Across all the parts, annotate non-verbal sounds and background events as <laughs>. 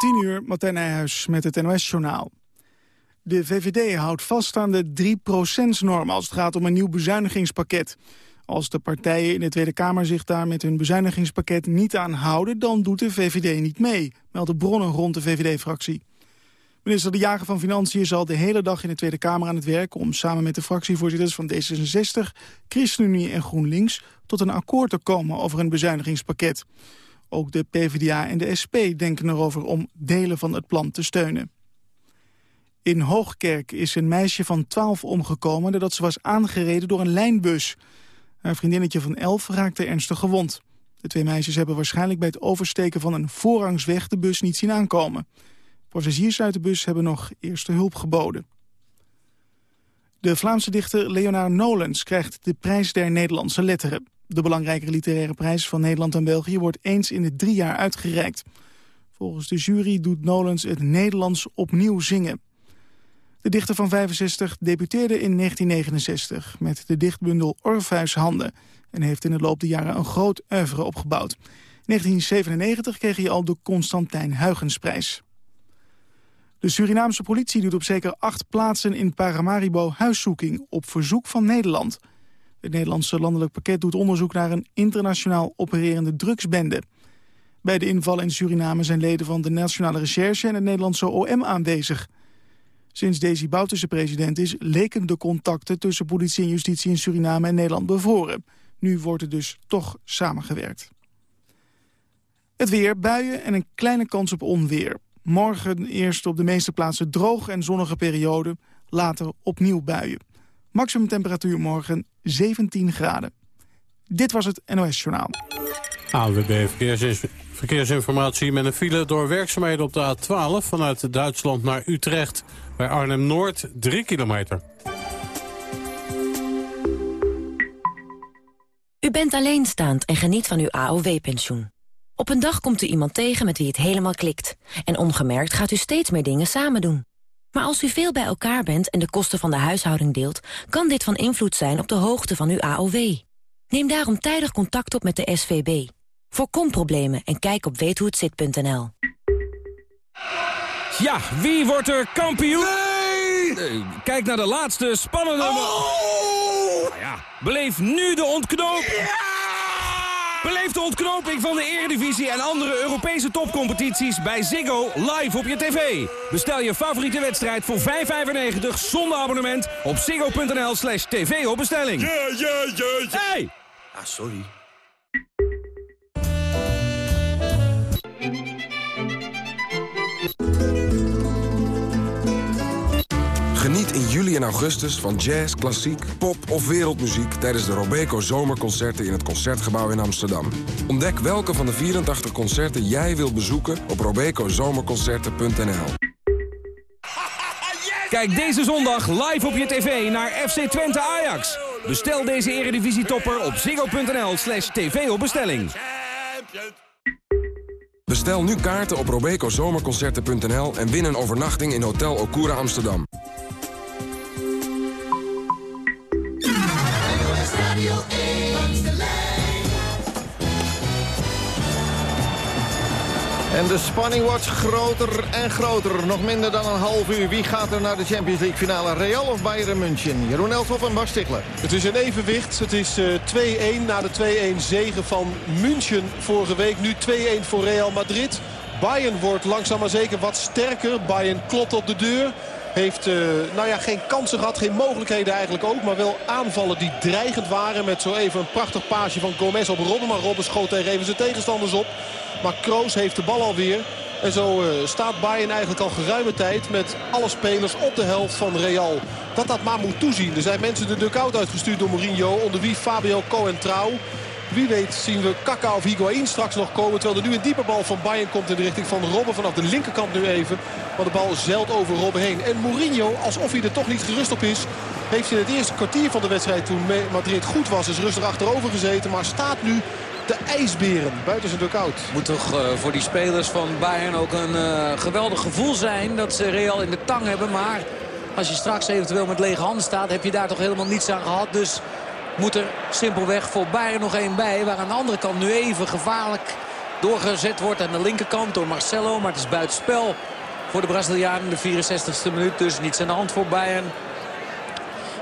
10 uur, Martijn Nijhuis met het NOS-journaal. De VVD houdt vast aan de 3%-norm als het gaat om een nieuw bezuinigingspakket. Als de partijen in de Tweede Kamer zich daar met hun bezuinigingspakket niet aan houden... dan doet de VVD niet mee, melden bronnen rond de VVD-fractie. Minister De Jager van Financiën zal de hele dag in de Tweede Kamer aan het werk... om samen met de fractievoorzitters van D66, ChristenUnie en GroenLinks... tot een akkoord te komen over een bezuinigingspakket. Ook de PvdA en de SP denken erover om delen van het plan te steunen. In Hoogkerk is een meisje van 12 omgekomen nadat ze was aangereden door een lijnbus. Haar vriendinnetje van 11 raakte ernstig gewond. De twee meisjes hebben waarschijnlijk bij het oversteken van een voorrangsweg de bus niet zien aankomen. Passagiers uit de bus hebben nog eerste hulp geboden. De Vlaamse dichter Leonard Nolens krijgt de prijs der Nederlandse letteren. De belangrijke literaire prijs van Nederland en België wordt eens in de drie jaar uitgereikt. Volgens de jury doet Nolens het Nederlands opnieuw zingen. De dichter van 65 debuteerde in 1969 met de dichtbundel Orpheus en heeft in de loop der jaren een groot oeuvre opgebouwd. In 1997 kreeg hij al de Constantijn Huygensprijs. De Surinaamse politie doet op zeker acht plaatsen in Paramaribo huiszoeking op verzoek van Nederland. Het Nederlandse landelijk pakket doet onderzoek naar een internationaal opererende drugsbende. Bij de inval in Suriname zijn leden van de Nationale Recherche en het Nederlandse OM aanwezig. Sinds Desi Bouterse president is, leken de contacten tussen politie en justitie in Suriname en Nederland bevroren. Nu wordt er dus toch samengewerkt. Het weer, buien en een kleine kans op onweer. Morgen eerst op de meeste plaatsen droog en zonnige periode, later opnieuw buien. Maximum temperatuur morgen 17 graden. Dit was het NOS Journaal. ANWB Verkeersinformatie met een file door werkzaamheden op de A12... vanuit Duitsland naar Utrecht. Bij Arnhem-Noord 3 kilometer. U bent alleenstaand en geniet van uw AOW-pensioen. Op een dag komt u iemand tegen met wie het helemaal klikt. En ongemerkt gaat u steeds meer dingen samen doen. Maar als u veel bij elkaar bent en de kosten van de huishouding deelt... kan dit van invloed zijn op de hoogte van uw AOW. Neem daarom tijdig contact op met de SVB. Voorkom problemen en kijk op weethohetzit.nl. Ja, wie wordt er kampioen? Nee! kijk naar de laatste spannende... Oh! Nou ja, beleef nu de ontknoping. Ja! Beleef de ontknoping van de Eredivisie en andere Europese topcompetities bij Ziggo live op je tv. Bestel je favoriete wedstrijd voor 5,95 zonder abonnement op ziggo.nl slash tv op bestelling. Ja, ja, ja, ja. Hey! Ah, sorry. Geniet in juli en augustus van jazz, klassiek, pop of wereldmuziek... tijdens de Robeco Zomerconcerten in het Concertgebouw in Amsterdam. Ontdek welke van de 84 concerten jij wilt bezoeken op robecozomerconcerten.nl. Kijk deze zondag live op je tv naar FC Twente Ajax. Bestel deze eredivisietopper op ziggo.nl slash tv op bestelling. Bestel nu kaarten op robecozomerconcerten.nl en win een overnachting in Hotel Okura Amsterdam. En de spanning wordt groter en groter. Nog minder dan een half uur. Wie gaat er naar de Champions League finale? Real of Bayern München? Jeroen Elsof en Bas. Het is een evenwicht. Het is 2-1 na de 2-1 zegen van München vorige week. Nu 2-1 voor Real Madrid. Bayern wordt langzaam maar zeker wat sterker. Bayern klopt op de deur. Heeft uh, nou ja, geen kansen gehad, geen mogelijkheden eigenlijk ook. Maar wel aanvallen die dreigend waren. Met zo even een prachtig paasje van Gomez op Robben. Maar Robben schoot tegen even zijn tegenstanders op. Maar Kroos heeft de bal alweer. En zo uh, staat Bayern eigenlijk al geruime tijd met alle spelers op de helft van Real. Dat dat maar moet toezien. Er zijn mensen de dugout uitgestuurd door Mourinho. Onder wie Fabio Cohen Trouw. Wie weet zien we Kaka of Higuain straks nog komen. Terwijl er nu een diepe bal van Bayern komt in de richting van Robben. Vanaf de linkerkant nu even. Maar de bal zeilt over Robben heen. En Mourinho, alsof hij er toch niet gerust op is... heeft in het eerste kwartier van de wedstrijd toen Madrid goed was... is rustig achterover gezeten. Maar staat nu de ijsberen buiten zijn dugout. Moet toch uh, voor die spelers van Bayern ook een uh, geweldig gevoel zijn... dat ze Real in de tang hebben. Maar als je straks eventueel met lege handen staat... heb je daar toch helemaal niets aan gehad. Dus moet er simpelweg voor Bayern nog één bij. Waar aan de andere kant nu even gevaarlijk doorgezet wordt aan de linkerkant door Marcelo. Maar het is buitenspel voor de Brazilianen in de 64ste minuut. Dus niets aan de hand voor Bayern.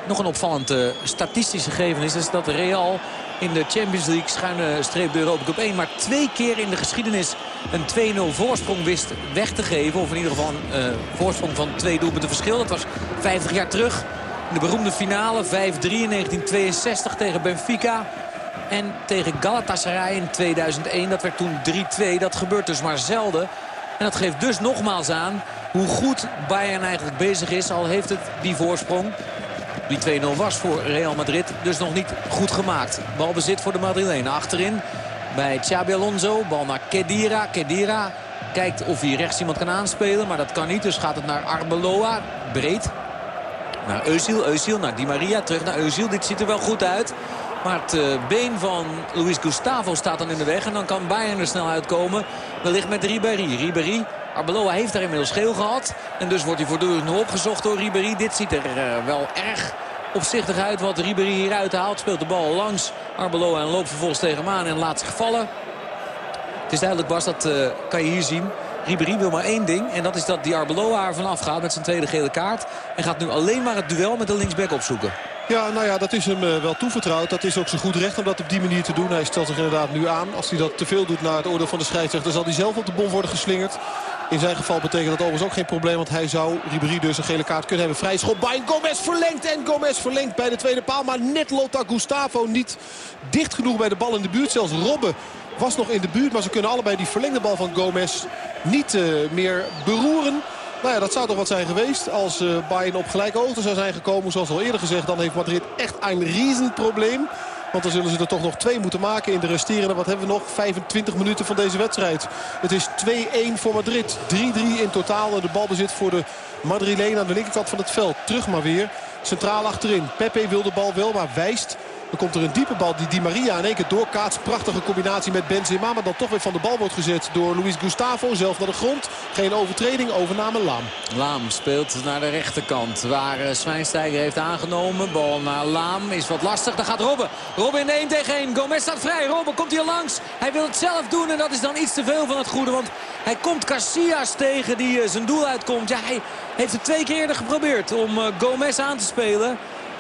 Nog een opvallend uh, statistische gegeven is dat Real in de Champions League schuine streep de Europa Cup 1... maar twee keer in de geschiedenis een 2-0 voorsprong wist weg te geven. Of in ieder geval een uh, voorsprong van twee doelpunten verschil. Dat was 50 jaar terug. In de beroemde finale 5-3 in 1962 tegen Benfica. En tegen Galatasaray in 2001. Dat werd toen 3-2. Dat gebeurt dus maar zelden. En dat geeft dus nogmaals aan hoe goed Bayern eigenlijk bezig is. Al heeft het die voorsprong die 2-0 was voor Real Madrid. Dus nog niet goed gemaakt. Balbezit voor de Madrilenen. Achterin bij Xabi Alonso. Bal naar Kedira. Kedira kijkt of hij rechts iemand kan aanspelen. Maar dat kan niet. Dus gaat het naar Arbeloa. Breed. Naar Eusiel. Eusiel naar Di Maria. Terug naar Eusiel. Dit ziet er wel goed uit. Maar het uh, been van Luis Gustavo staat dan in de weg. En dan kan Bayern er snel uitkomen. Wellicht met Ribéry. Ribéry Arbeloa heeft daar inmiddels geel gehad. En dus wordt hij voortdurend opgezocht door Ribéry. Dit ziet er uh, wel erg opzichtig uit wat Ribéry hieruit haalt. Speelt de bal langs Arbeloa en loopt vervolgens tegen hem aan en laat zich vallen. Het is duidelijk Bas, dat uh, kan je hier zien. Ribéry wil maar één ding. En dat is dat die Arbeloa er vanaf gaat met zijn tweede gele kaart. En gaat nu alleen maar het duel met de linksback opzoeken. Ja, nou ja, dat is hem uh, wel toevertrouwd. Dat is ook zo goed recht om dat op die manier te doen. Hij stelt zich inderdaad nu aan. Als hij dat te veel doet naar het oordeel van de scheidsrechter... zal hij zelf op de bom worden geslingerd. In zijn geval betekent dat overigens ook geen probleem. Want hij zou Ribéry dus een gele kaart kunnen hebben. Vrij schop bij Gomez verlengt. En Gomez verlengt bij de tweede paal. Maar net loopt Gustavo niet dicht genoeg bij de bal in de buurt. Zelfs Robben was nog in de buurt. Maar ze kunnen allebei die verlengde bal van Gomez niet uh, meer beroeren. Nou ja, dat zou toch wat zijn geweest als uh, Bayern op gelijke hoogte zou zijn gekomen. Zoals al eerder gezegd, dan heeft Madrid echt een riesenprobleem. Want dan zullen ze er toch nog twee moeten maken in de resterende. Wat hebben we nog? 25 minuten van deze wedstrijd. Het is 2-1 voor Madrid. 3-3 in totaal. De balbezit voor de Madrileen aan de linkerkant van het veld. Terug maar weer. Centraal achterin. Pepe wil de bal wel, maar wijst dan komt er een diepe bal die Di Maria in één keer doorkaatst. Prachtige combinatie met Benzema. Maar dan toch weer van de bal wordt gezet door Luis Gustavo. Zelf naar de grond. Geen overtreding. Overname Laam. Laam speelt naar de rechterkant. Waar Zwijnsteiger heeft aangenomen. Bal naar Laam. Is wat lastig. Dan gaat Robben. Robben in de 1 tegen 1. Gomez staat vrij. Robben komt hier langs. Hij wil het zelf doen. En dat is dan iets te veel van het goede. Want hij komt Casillas tegen die uh, zijn doel uitkomt. Ja, hij heeft het twee keer geprobeerd om uh, Gomez aan te spelen.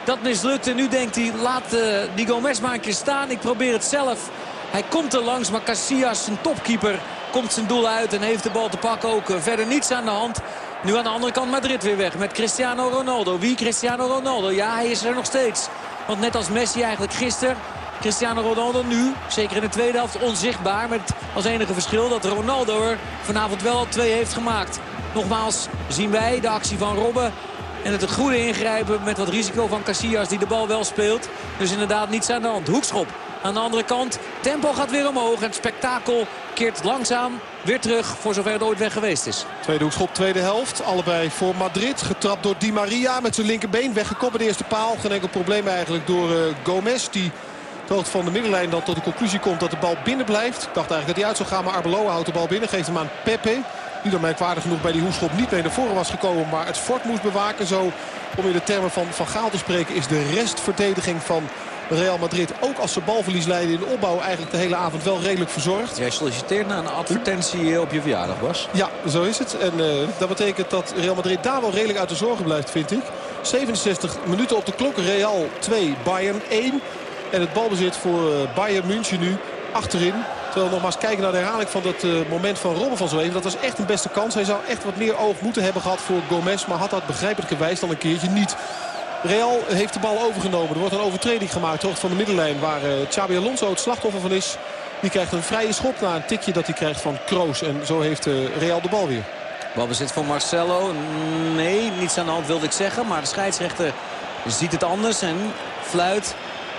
Dat mislukt en nu denkt hij, laat uh, die Gomez maar een keer staan. Ik probeer het zelf. Hij komt er langs, maar Casillas, zijn topkeeper, komt zijn doel uit en heeft de bal te pakken. Ook uh, verder niets aan de hand. Nu aan de andere kant Madrid weer weg met Cristiano Ronaldo. Wie Cristiano Ronaldo? Ja, hij is er nog steeds. Want net als Messi eigenlijk gisteren... Cristiano Ronaldo nu, zeker in de tweede helft, onzichtbaar. Met als enige verschil dat Ronaldo er vanavond wel twee heeft gemaakt. Nogmaals zien wij de actie van Robben en het goede ingrijpen met wat risico van Casillas die de bal wel speelt. Dus inderdaad niets aan de hand. Hoekschop aan de andere kant. Tempo gaat weer omhoog. En het spektakel keert langzaam weer terug voor zover het ooit weg geweest is. Tweede hoekschop, tweede helft. Allebei voor Madrid. Getrapt door Di Maria met zijn linkerbeen. Weggekomen bij de eerste paal. Geen enkel probleem eigenlijk door uh, Gomez. Die hoogte van de middenlijn dan tot de conclusie komt dat de bal binnen blijft. Ik dacht eigenlijk dat hij uit zou gaan. Maar Arbeloa houdt de bal binnen. Geeft hem aan Pepe. Die dan merkwaardig genoeg bij die hoekschop niet mee naar voren was gekomen. Maar het fort moest bewaken. Zo, om in de termen van Van Gaal te spreken, is de restverdediging van Real Madrid. Ook als ze balverlies leiden in de opbouw eigenlijk de hele avond wel redelijk verzorgd. Jij solliciteert naar een advertentie op je verjaardag, Bas. Ja, zo is het. En uh, dat betekent dat Real Madrid daar wel redelijk uit de zorgen blijft, vind ik. 67 minuten op de klok. Real 2, Bayern 1. En het balbezit voor Bayern München nu achterin. Terwijl nogmaals kijken naar de herhaling van dat uh, moment van Robben van zo. Dat was echt een beste kans. Hij zou echt wat meer oog moeten hebben gehad voor Gomez. Maar had dat begrijpelijkerwijs dan een keertje niet. Real heeft de bal overgenomen. Er wordt een overtreding gemaakt hoogte van de middenlijn. Waar uh, Xabi Alonso het slachtoffer van is. Die krijgt een vrije schop na een tikje dat hij krijgt van Kroos. En zo heeft uh, Real de bal weer. Balbezit van Marcelo. Nee, niets aan de hand wilde ik zeggen. Maar de scheidsrechter ziet het anders en fluit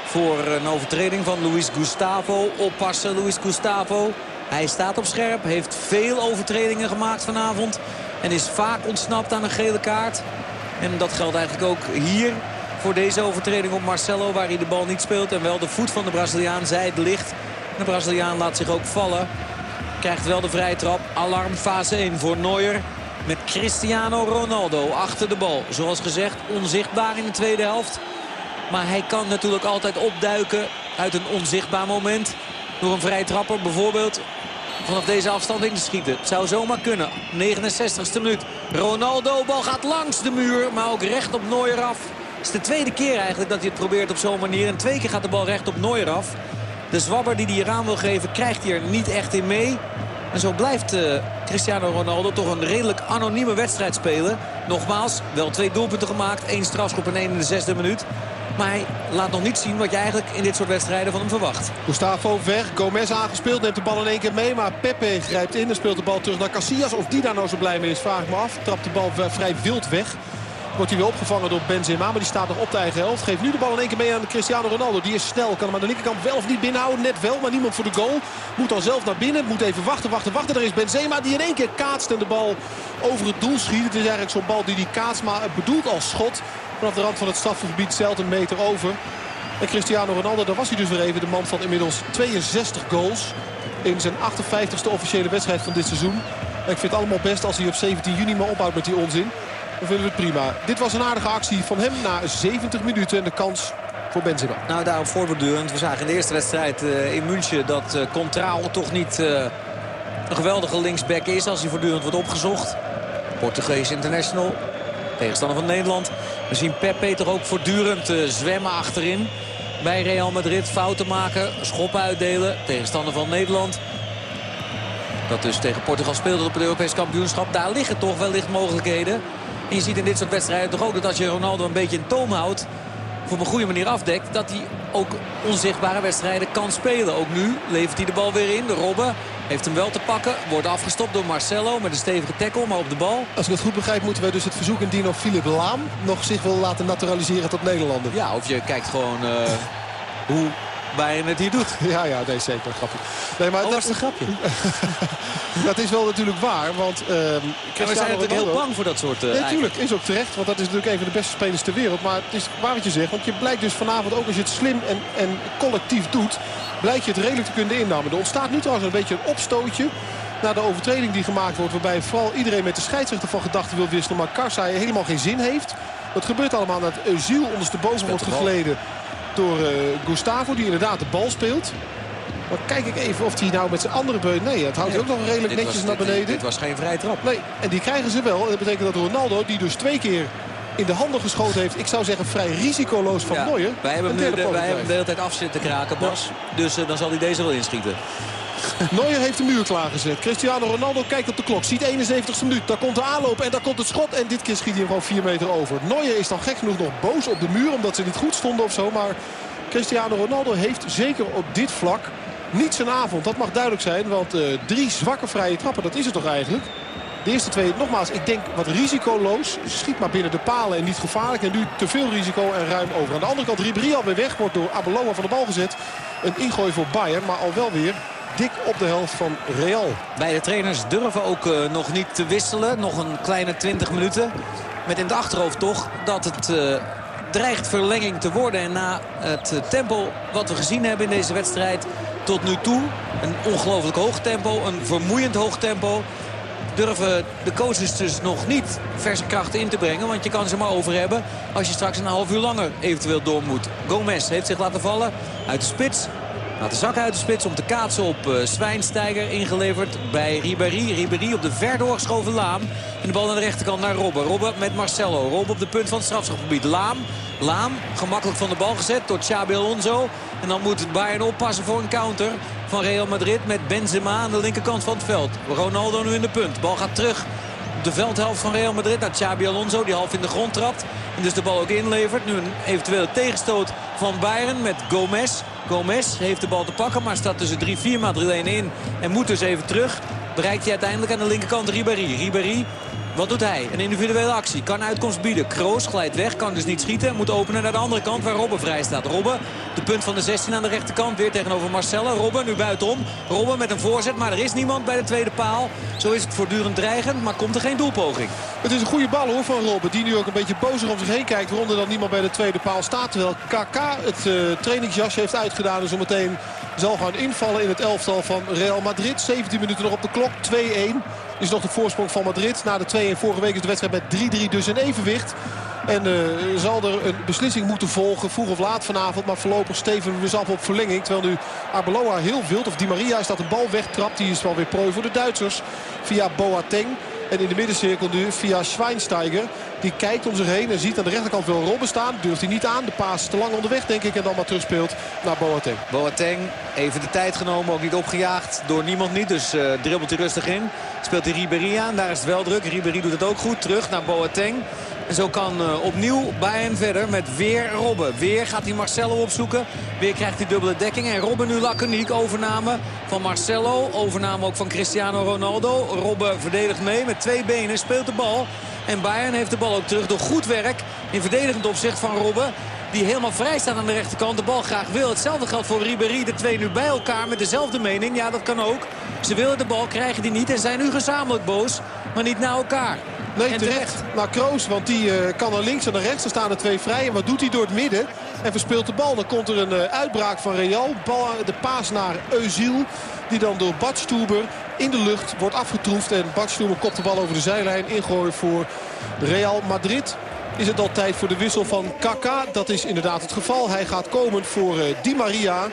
voor een overtreding van Luis Gustavo. Oppassen Luis Gustavo. Hij staat op scherp, heeft veel overtredingen gemaakt vanavond. En is vaak ontsnapt aan een gele kaart. En dat geldt eigenlijk ook hier voor deze overtreding op Marcelo. Waar hij de bal niet speelt en wel de voet van de Braziliaan zijt licht. De Braziliaan laat zich ook vallen. Krijgt wel de vrije trap. Alarm fase 1 voor Neuer. Met Cristiano Ronaldo achter de bal. Zoals gezegd onzichtbaar in de tweede helft. Maar hij kan natuurlijk altijd opduiken uit een onzichtbaar moment. Door een vrije trapper bijvoorbeeld vanaf deze afstand in te schieten. Het zou zomaar kunnen. 69ste minuut. Ronaldo, bal gaat langs de muur, maar ook recht op Neuer af. Het is de tweede keer eigenlijk dat hij het probeert op zo'n manier. En twee keer gaat de bal recht op Neuer af. De zwabber die hij hier aan wil geven krijgt hij er niet echt in mee. En zo blijft uh, Cristiano Ronaldo toch een redelijk anonieme wedstrijd spelen. Nogmaals, wel twee doelpunten gemaakt. één strafschop en één in de zesde minuut. Maar laat nog niet zien wat je eigenlijk in dit soort wedstrijden van hem verwacht. Gustavo weg, Gomez aangespeeld, neemt de bal in één keer mee. Maar Pepe grijpt in en speelt de bal terug naar Casillas. Of die daar nou zo blij mee is, vraag ik me af. Trapt de bal vrij wild weg. Wordt hij weer opgevangen door Benzema, maar die staat nog op de eigen helft. Geeft nu de bal in één keer mee aan Cristiano Ronaldo. Die is snel, kan hem aan de linkerkant wel of niet binnenhouden. Net wel, maar niemand voor de goal. Moet dan zelf naar binnen, moet even wachten, wachten, wachten. Er is Benzema die in één keer kaatst en de bal over het doel schiet. Het is eigenlijk zo'n bal die die kaatst, maar bedoelt als schot. Vanaf de rand van het strafgebied zelf een meter over. En Cristiano Ronaldo, daar was hij dus weer even de man van inmiddels 62 goals. In zijn 58ste officiële wedstrijd van dit seizoen. En ik vind het allemaal best als hij op 17 juni maar ophoudt met die onzin dan vinden we het prima. Dit was een aardige actie van hem na 70 minuten. En de kans voor Benzema. Nou, daarop voortbordurend. We zagen in de eerste wedstrijd uh, in München dat uh, Contrao toch niet uh, een geweldige linksback is als hij voortdurend wordt opgezocht. Portugees international, tegenstander van Nederland. We zien Pepe toch ook voortdurend zwemmen achterin. Bij Real Madrid fouten maken, schoppen uitdelen. Tegenstander van Nederland. Dat dus tegen Portugal speelde op het Europees kampioenschap. Daar liggen toch wellicht mogelijkheden. En je ziet in dit soort wedstrijden toch ook dat als je Ronaldo een beetje in toom houdt... op een goede manier afdekt, dat hij ook onzichtbare wedstrijden kan spelen. Ook nu levert hij de bal weer in. De Robben heeft hem wel te pakken. Wordt afgestopt door Marcelo met een stevige tackle, maar op de bal. Als ik het goed begrijp moeten wij dus het verzoek indienen of Philip Laam nog zich wil laten naturaliseren tot Nederlander. Ja, of je kijkt gewoon uh, hoe Bayern het hier doet. <laughs> Ja, ja, nee, zeker. Grappig. Nee, maar oh, dat is een grapje. <laughs> dat is wel natuurlijk waar, want... Uh, we zijn natuurlijk heel bang voor dat soort... Uh, nee, natuurlijk, is ook terecht, want dat is natuurlijk een van de beste spelers ter wereld. Maar het is waar wat je zegt, want je blijkt dus vanavond ook als je het slim en, en collectief doet... blijkt je het redelijk te kunnen innemen. Er ontstaat nu trouwens een beetje een opstootje na de overtreding die gemaakt wordt... waarbij vooral iedereen met de scheidsrechter van gedachten wil wisselen... maar Karsai helemaal geen zin heeft. Dat gebeurt allemaal dat Eusiel ondersteboven wordt gegleden door uh, Gustavo, die inderdaad de bal speelt. Maar kijk ik even of hij nou met zijn andere beun... Nee, het houdt ook nog redelijk netjes naar beneden. Dit, was geen vrije trap. Nee, en die krijgen ze wel. En dat betekent dat Ronaldo, die dus twee keer in de handen geschoten heeft. Ik zou zeggen vrij risicoloos van ja, Neuer. Wij hebben hem, de, de hele tijd af zitten kraken, Bas. Dus uh, dan zal hij deze wel inschieten. <laughs> Neuer heeft de muur klaargezet. Cristiano Ronaldo kijkt op de klok. Ziet 71ste minuut. Daar komt de aanloop en daar komt het schot. En dit keer schiet hij gewoon 4 meter over. Neuer is dan gek genoeg nog boos op de muur. Omdat ze niet goed stonden of zo. Maar Cristiano Ronaldo heeft zeker op dit vlak niet zijn avond. Dat mag duidelijk zijn. Want uh, drie zwakke vrije trappen, dat is het toch eigenlijk. De eerste twee, nogmaals, ik denk wat risicoloos. Schiet maar binnen de palen en niet gevaarlijk. En nu te veel risico en ruim over. Aan de andere kant, Ribéry alweer weg. Wordt door Abeloa van de bal gezet. Een ingooi voor Bayern, maar al wel weer dik op de helft van Real. Beide trainers durven ook uh, nog niet te wisselen. Nog een kleine 20 minuten. Met in het achterhoofd toch dat het uh, dreigt verlenging te worden. En na het tempo wat we gezien hebben in deze wedstrijd tot nu toe. Een ongelooflijk hoog tempo, een vermoeiend hoog tempo. Durven de coaches dus nog niet verse krachten in te brengen. Want je kan ze maar over hebben als je straks een half uur langer eventueel door moet. Gomez heeft zich laten vallen uit de spits. Laat de zak uit de spits om te kaatsen op uh, Zwijnsteiger. Ingeleverd bij Ribéry. Ribéry op de ver doorgeschoven Laam. En de bal aan de rechterkant naar Robben. Robben met Marcelo. Robben op de punt van het strafschopgebied. Laam. Laam gemakkelijk van de bal gezet door Xabi Alonso. En dan moet Bayern oppassen voor een counter van Real Madrid met Benzema aan de linkerkant van het veld. Ronaldo nu in de punt. Bal gaat terug op de veldhelft van Real Madrid naar Xabi Alonso. Die half in de grond trapt. En dus de bal ook inlevert. Nu een eventuele tegenstoot van Bayern met Gomez. Gomez heeft de bal te pakken, maar staat tussen 3-4 Madrilenen in. En moet dus even terug. Bereikt hij uiteindelijk aan de linkerkant Ribéry. Ribéry wat doet hij? Een individuele actie. Kan uitkomst bieden. Kroos glijdt weg. Kan dus niet schieten. Moet openen naar de andere kant waar Robben vrij staat. Robben, de punt van de 16 aan de rechterkant. Weer tegenover Marcella. Robben nu buitenom. Robben met een voorzet. Maar er is niemand bij de tweede paal. Zo is het voortdurend dreigend. Maar komt er geen doelpoging. Het is een goede bal hoor van Robben. Die nu ook een beetje bozer om zich heen kijkt. Waaronder dan niemand bij de tweede paal staat. Terwijl KK het uh, trainingsjasje heeft uitgedaan. Dus zometeen zal gaan invallen in het elftal van Real Madrid. 17 minuten nog op de klok. 2-1. Is nog de voorsprong van Madrid. Na de 2 en vorige week is de wedstrijd met 3-3 dus in evenwicht. En uh, zal er een beslissing moeten volgen, vroeg of laat vanavond. Maar voorlopig steven we dus af op verlenging. Terwijl nu Arbeloa heel wild, of Di Maria is dat een bal wegtrapt. Die is wel weer prooi voor de Duitsers. Via Boateng. En in de middencirkel nu via Schweinsteiger. Die kijkt om zich heen en ziet aan de rechterkant wel Robben staan. Durft hij niet aan. De paas te lang onderweg denk ik. En dan maar terugspeelt naar Boateng. Boateng even de tijd genomen. Ook niet opgejaagd door niemand niet. Dus uh, dribbelt hij rustig in. Speelt hij Ribéry aan. Daar is het wel druk. Ribéry doet het ook goed. Terug naar Boateng. En zo kan uh, opnieuw Bayern verder met weer Robben. Weer gaat hij Marcelo opzoeken. Weer krijgt hij dubbele dekking. En Robben nu laconiek. Overname van Marcelo. Overname ook van Cristiano Ronaldo. Robben verdedigt mee met twee benen. Speelt de bal. En Bayern heeft de bal ook terug door goed werk in verdedigend opzicht van Robben. Die helemaal vrij staat aan de rechterkant. De bal graag wil. Hetzelfde geldt voor Ribéry. De twee nu bij elkaar met dezelfde mening. Ja, dat kan ook. Ze willen de bal, krijgen die niet. En zijn nu gezamenlijk boos. Maar niet naar elkaar. Nee, terecht. Naar Kroos, want die uh, kan naar links en naar rechts. Er staan er twee vrij. En wat doet hij door het midden? En verspeelt de bal. Dan komt er een uh, uitbraak van Real. Bal, de paas naar Eusiel. Die dan door Badstuber in de lucht wordt afgetroefd. En Badstuber kopt de bal over de zijlijn. Ingooien voor Real Madrid. Is het al tijd voor de wissel van Kaka? Dat is inderdaad het geval. Hij gaat komen voor uh, Di Maria.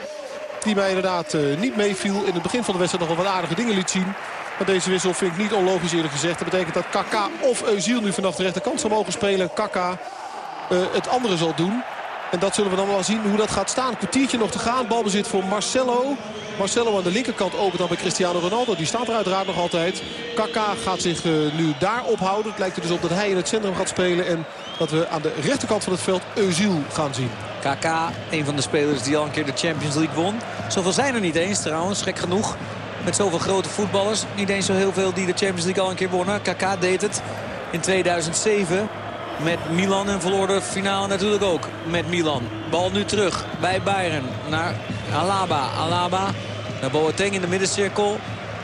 Die mij inderdaad niet meeviel. In het begin van de wedstrijd nog wel wat aardige dingen liet zien. Maar deze wissel vind ik niet onlogisch eerlijk gezegd. Dat betekent dat Kaka of Eusiel nu vanaf de rechterkant zal mogen spelen. Kaka uh, het andere zal doen. En dat zullen we dan wel zien hoe dat gaat staan. Kwartiertje nog te gaan. Balbezit voor Marcelo. Marcelo aan de linkerkant opent dan bij Cristiano Ronaldo. Die staat er uiteraard nog altijd. Kaka gaat zich uh, nu daar ophouden. Het lijkt er dus op dat hij in het centrum gaat spelen. En dat we aan de rechterkant van het veld Eusiel gaan zien. Kaka, een van de spelers die al een keer de Champions League won. Zoveel zijn er niet eens trouwens, gek genoeg. Met zoveel grote voetballers. Niet eens zo heel veel die de Champions League al een keer wonnen. Kaka deed het in 2007 met Milan en verloor de finale natuurlijk ook met Milan. Bal nu terug bij Bayern naar Alaba. Alaba naar Boateng in de middencirkel.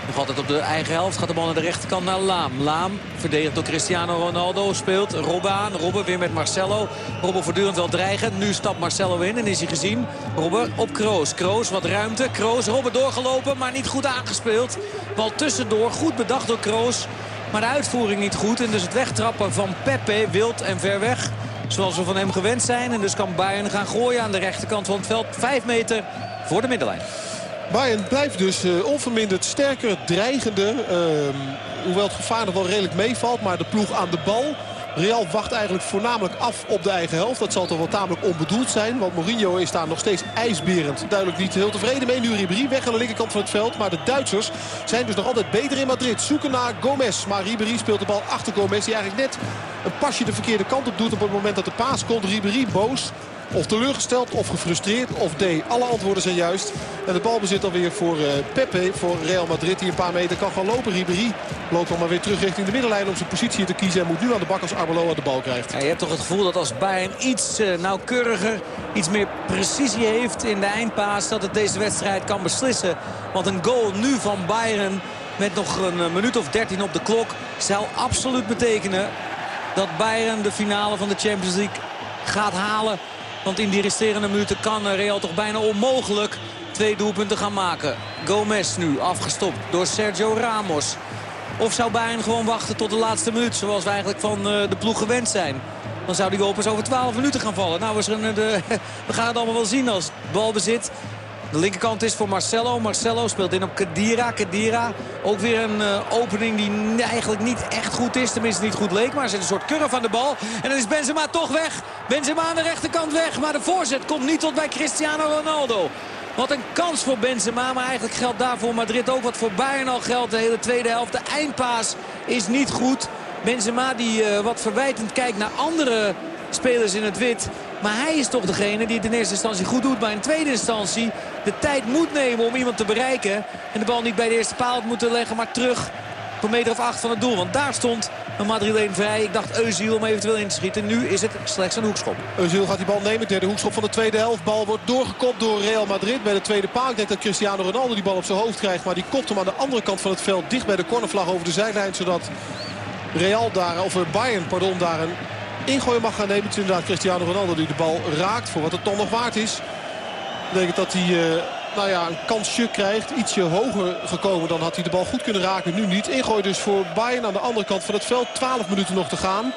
Nog altijd op de eigen helft. Gaat de bal naar de rechterkant naar Laam. Laam, verdedigd door Cristiano Ronaldo, speelt Robben aan. Robben weer met Marcelo. Robben voortdurend wel dreigen. Nu stapt Marcelo in en is hij gezien. Robben op Kroos. Kroos wat ruimte. Kroos, Robben doorgelopen, maar niet goed aangespeeld. Bal tussendoor, goed bedacht door Kroos. Maar de uitvoering niet goed. En dus het wegtrappen van Pepe, wild en ver weg. Zoals we van hem gewend zijn. En dus kan Bayern gaan gooien aan de rechterkant van het veld. Vijf meter voor de middenlijn. Bayern blijft dus uh, onverminderd sterker, dreigender. Uh, hoewel het gevaar nog wel redelijk meevalt. Maar de ploeg aan de bal. Real wacht eigenlijk voornamelijk af op de eigen helft. Dat zal toch wel tamelijk onbedoeld zijn. Want Mourinho is daar nog steeds ijsberend. Duidelijk niet heel tevreden mee. Nu Ribéry weg aan de linkerkant van het veld. Maar de Duitsers zijn dus nog altijd beter in Madrid. Zoeken naar Gomez. Maar Ribéry speelt de bal achter Gomez. Die eigenlijk net een pasje de verkeerde kant op doet. Op het moment dat de paas komt. Ribéry boos. Of teleurgesteld of gefrustreerd of D. Alle antwoorden zijn juist. En de bal bezit alweer voor uh, Pepe, voor Real Madrid. Die een paar meter kan gaan lopen. Ribéry loopt dan maar weer terug richting de middenlijn om zijn positie te kiezen. En moet nu aan de bak als Arbeloa de bal krijgt. Ja, je hebt toch het gevoel dat als Bayern iets uh, nauwkeuriger, iets meer precisie heeft in de eindpaas. Dat het deze wedstrijd kan beslissen. Want een goal nu van Bayern met nog een minuut of 13 op de klok zou absoluut betekenen dat Bayern de finale van de Champions League gaat halen. Want in die resterende minuten kan Real toch bijna onmogelijk twee doelpunten gaan maken. Gomez nu afgestopt door Sergio Ramos. Of zou Bayern gewoon wachten tot de laatste minuut zoals we eigenlijk van de ploeg gewend zijn. Dan zou die goal pas over 12 minuten gaan vallen. Nou, de, <laughs> we gaan het allemaal wel zien als balbezit. De linkerkant is voor Marcelo. Marcelo speelt in op Kadira. Kadira ook weer een uh, opening die eigenlijk niet echt goed is. Tenminste niet goed leek. Maar er zit een soort curve aan de bal. En dan is Benzema toch weg. Benzema aan de rechterkant weg. Maar de voorzet komt niet tot bij Cristiano Ronaldo. Wat een kans voor Benzema. Maar eigenlijk geldt daar voor Madrid ook wat voor Bayern al geldt. De hele tweede helft. De eindpaas is niet goed. Benzema die uh, wat verwijtend kijkt naar andere spelers in het wit. Maar hij is toch degene die het in eerste instantie goed doet. Maar in tweede instantie de tijd moet nemen om iemand te bereiken. En de bal niet bij de eerste paal moeten leggen, maar terug op een meter of acht van het doel. Want daar stond een Madrileen vrij. Ik dacht Eusiel om eventueel in te schieten. Nu is het slechts een hoekschop. Eusiel gaat die bal nemen. Derde hoekschop van de tweede helft. Bal wordt doorgekopt door Real Madrid bij de tweede paal. Ik denk dat Cristiano Ronaldo die bal op zijn hoofd krijgt. Maar die kopt hem aan de andere kant van het veld. Dicht bij de cornervlag over de zijlijn. Zodat Real daar, of Bayern pardon, daar een ingooi mag gaan nemen. Het is inderdaad Cristiano Ronaldo die de bal raakt. Voor wat het dan nog waard is. Denk dat hij uh, nou ja, een kansje krijgt. Ietsje hoger gekomen. Dan had hij de bal goed kunnen raken. Nu niet. Ingooi dus voor Bayern aan de andere kant van het veld. 12 minuten nog te gaan.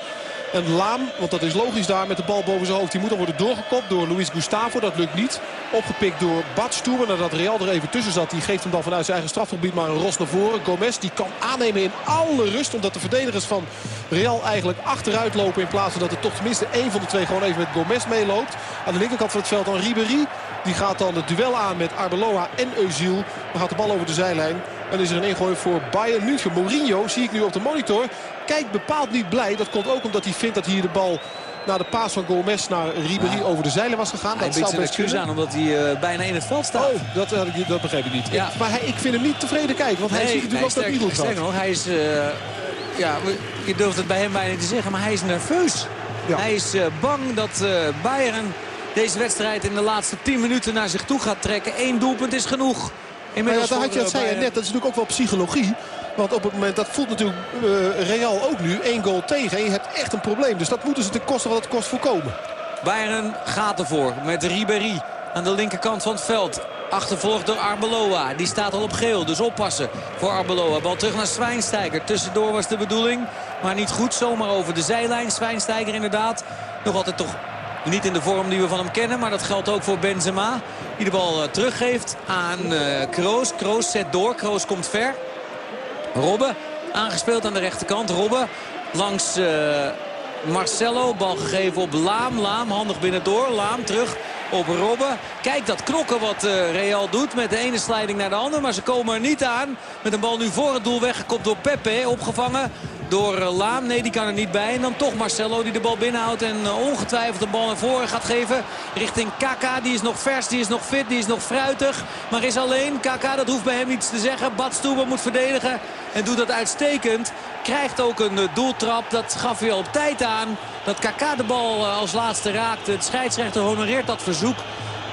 En Laam, want dat is logisch daar met de bal boven zijn hoofd. Die moet dan worden doorgekopt door Luis Gustavo. Dat lukt niet. Opgepikt door Badstoer. Nadat Real er even tussen zat. Die geeft hem dan vanuit zijn eigen strafgebied maar een ros naar voren. Gomez die kan aannemen in alle rust. Omdat de verdedigers van Real eigenlijk achteruit lopen. In plaats van dat er toch tenminste één van de twee gewoon even met Gomez meeloopt. Aan de linkerkant van het veld dan Ribéry. Die gaat dan het duel aan met Arbeloa en Eusiel. Dan gaat de bal over de zijlijn. En is er een ingooi voor Bayern München. Mourinho zie ik nu op de monitor. Kijkt bepaald niet blij. Dat komt ook omdat hij vindt dat hier de bal naar de paas van Gomez naar Ribéry over de zeilen was gegaan. Hij zou best excuus aan omdat hij uh, bijna in het veld staat. Oh, dat, uh, dat begreep ik niet. Ja. Ik, maar hij, ik vind hem niet tevreden kijken. Want nee, hij ziet natuurlijk nee, ook dat Eagles sterker nog, hij is... Uh, ja, je durft het bij hem bijna niet te zeggen, maar hij is nerveus. Ja. Hij is bang dat Bayern deze wedstrijd in de laatste 10 minuten naar zich toe gaat trekken. Eén doelpunt is genoeg. Inmiddels ja, dat had je, dat zei je net, dat is natuurlijk ook wel psychologie. Want op het moment, dat voelt natuurlijk uh, Real ook nu, één goal tegen. En je hebt echt een probleem. Dus dat moeten ze ten koste wat het kost voorkomen. Bayern gaat ervoor met Ribéry aan de linkerkant van het veld. Achtervolgd door Arbeloa. Die staat al op geel, dus oppassen voor Arbeloa. Bal terug naar Zwijnsteiger. Tussendoor was de bedoeling, maar niet goed. Zomaar over de zijlijn. Zwijnsteiger inderdaad nog altijd toch niet in de vorm die we van hem kennen. Maar dat geldt ook voor Benzema. Die de bal uh, teruggeeft aan uh, Kroos. Kroos zet door. Kroos komt ver. Robben aangespeeld aan de rechterkant. Robben langs uh, Marcelo. Bal gegeven op Laam. Laam handig binnendoor. Laam terug op Robben. Kijk dat knokken wat uh, Real doet met de ene slijding naar de andere. Maar ze komen er niet aan. Met een bal nu voor het doel weggekopt door Pepe. Opgevangen door uh, Laam. Nee, die kan er niet bij. En dan toch Marcelo die de bal binnenhoudt. En uh, ongetwijfeld de bal naar voren gaat geven. Richting Kaka. Die is nog vers, die is nog fit, die is nog fruitig. Maar is alleen. Kaka, dat hoeft bij hem niets te zeggen. Badstuber moet verdedigen. En doet dat uitstekend. Krijgt ook een doeltrap. Dat gaf hij op tijd aan. Dat Kaka de bal als laatste raakt. Het scheidsrechter honoreert dat verzoek.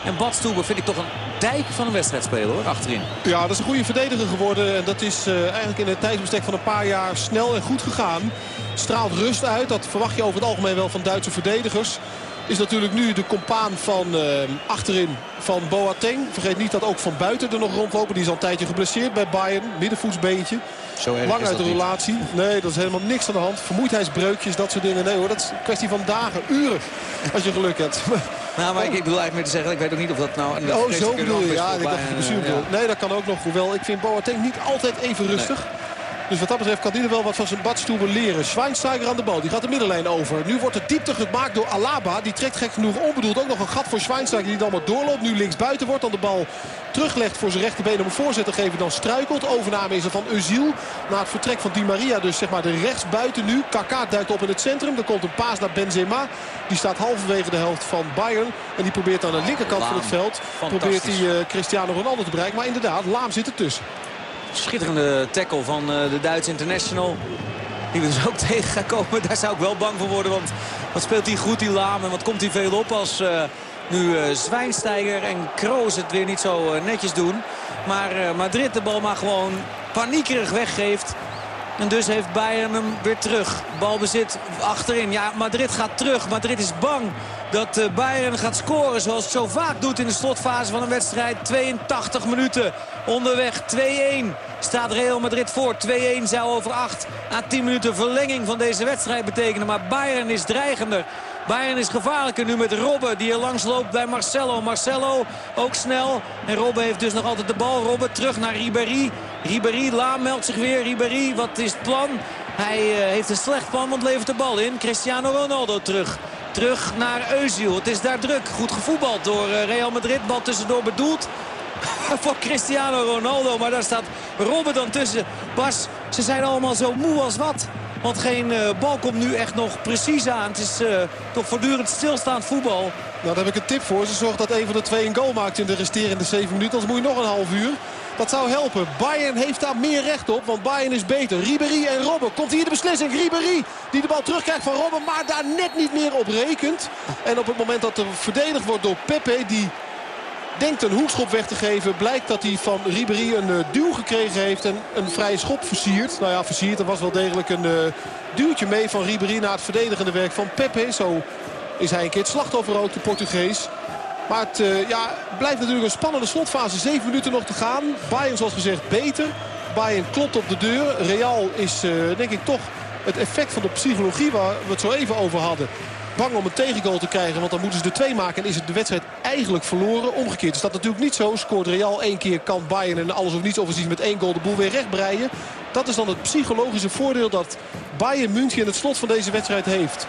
En Badstuber vind ik toch een dijk van een wedstrijd spelen hoor, achterin. Ja, dat is een goede verdediger geworden. En dat is uh, eigenlijk in het tijdsbestek van een paar jaar snel en goed gegaan. Straalt rust uit. Dat verwacht je over het algemeen wel van Duitse verdedigers. Is natuurlijk nu de compaan van uh, achterin van Boateng. Vergeet niet dat ook van buiten er nog rondlopen. Die is al een tijdje geblesseerd bij Bayern. Middenvoetsbeentje. Zo erg Lang uit de relatie. Nee, dat is helemaal niks aan de hand. Vermoeidheidsbreukjes, dat soort dingen. Nee hoor, dat is een kwestie van dagen, uren. Als je geluk hebt. <laughs> Nou, maar ik, ik bedoel eigenlijk meer te zeggen, ik weet ook niet of dat nou... Een oh, zo bedoel je. Ja, ik dacht bedoel. Nee, dat kan ook nog. Hoewel, ik vind Boateng niet altijd even rustig. Nee. Dus wat dat betreft kan hij er wel wat van zijn badstoel leren. Schweinsteiger aan de bal. Die gaat de middenlijn over. Nu wordt de diepte gemaakt door Alaba. Die trekt gek genoeg onbedoeld ook nog een gat voor Schweinsteiger. Die dan maar doorloopt. Nu links buiten wordt. Dan de bal teruglegt voor zijn rechterbeen om een voorzet te geven. Dan struikelt. Overname is er van Özil. Na het vertrek van Di Maria. Dus zeg maar de rechtsbuiten nu. Kaka duikt op in het centrum. Dan komt een paas naar Benzema. Die staat halverwege de helft van Bayern. En die probeert aan de linkerkant van het veld. Probeert hij uh, Cristiano Ronaldo te bereiken. Maar inderdaad, Laam zit ertussen. Schitterende tackle van uh, de Duitse international. Die we dus ook <laughs> tegen gaan komen. Daar zou ik wel bang voor worden. Want wat speelt hij goed, die Laam. En wat komt hij veel op als uh, nu uh, Zwijnsteiger en Kroos het weer niet zo netjes doen. Maar Madrid de bal maar gewoon paniekerig weggeeft. En dus heeft Bayern hem weer terug. Balbezit achterin. Ja, Madrid gaat terug. Madrid is bang dat Bayern gaat scoren zoals het zo vaak doet in de slotfase van een wedstrijd. 82 minuten onderweg 2-1 staat Real Madrid voor. 2-1 zou over 8 à 10 minuten verlenging van deze wedstrijd betekenen. Maar Bayern is dreigender. Bayern is gevaarlijker nu met Robben die er langs loopt bij Marcelo. Marcelo ook snel. En Robben heeft dus nog altijd de bal. Robben terug naar Ribéry. Ribéry, Laam meldt zich weer. Ribéry, wat is het plan? Hij uh, heeft een slecht plan, want levert de bal in. Cristiano Ronaldo terug. Terug naar Özil. Het is daar druk. Goed gevoetbald door uh, Real Madrid. Bal tussendoor bedoeld <laughs> voor Cristiano Ronaldo. Maar daar staat Robben dan tussen. Bas, ze zijn allemaal zo moe als wat. Want geen uh, bal komt nu echt nog precies aan. Het is uh, toch voortdurend stilstaand voetbal. Nou, daar heb ik een tip voor. Ze zorgt dat een van de twee een goal maakt in de resterende 7 minuten. Anders moet je nog een half uur. Dat zou helpen. Bayern heeft daar meer recht op, want Bayern is beter. Ribéry en Robben. Komt hier de beslissing. Ribéry die de bal terugkrijgt van Robben, maar daar net niet meer op rekent. En op het moment dat er verdedigd wordt door Pepe, die denkt een hoekschop weg te geven. Blijkt dat hij van Ribéry een uh, duw gekregen heeft en een vrije schop versiert. Nou ja, versiert. Er was wel degelijk een uh, duwtje mee van Ribéry naar het verdedigende werk van Pepe. Zo is hij een keer het slachtoffer ook, de Portugees. Maar het uh, ja, blijft natuurlijk een spannende slotfase. Zeven minuten nog te gaan. Bayern zoals gezegd beter. Bayern klopt op de deur. Real is uh, denk ik toch het effect van de psychologie waar we het zo even over hadden. Bang om een tegengoal te krijgen, want dan moeten ze er twee maken... en is het de wedstrijd eigenlijk verloren. Omgekeerd is dat natuurlijk niet zo. Scoort Real één keer, kan Bayern en alles of niets offensief met één goal de boel weer rechtbreien. Dat is dan het psychologische voordeel dat Bayern München in het slot van deze wedstrijd heeft.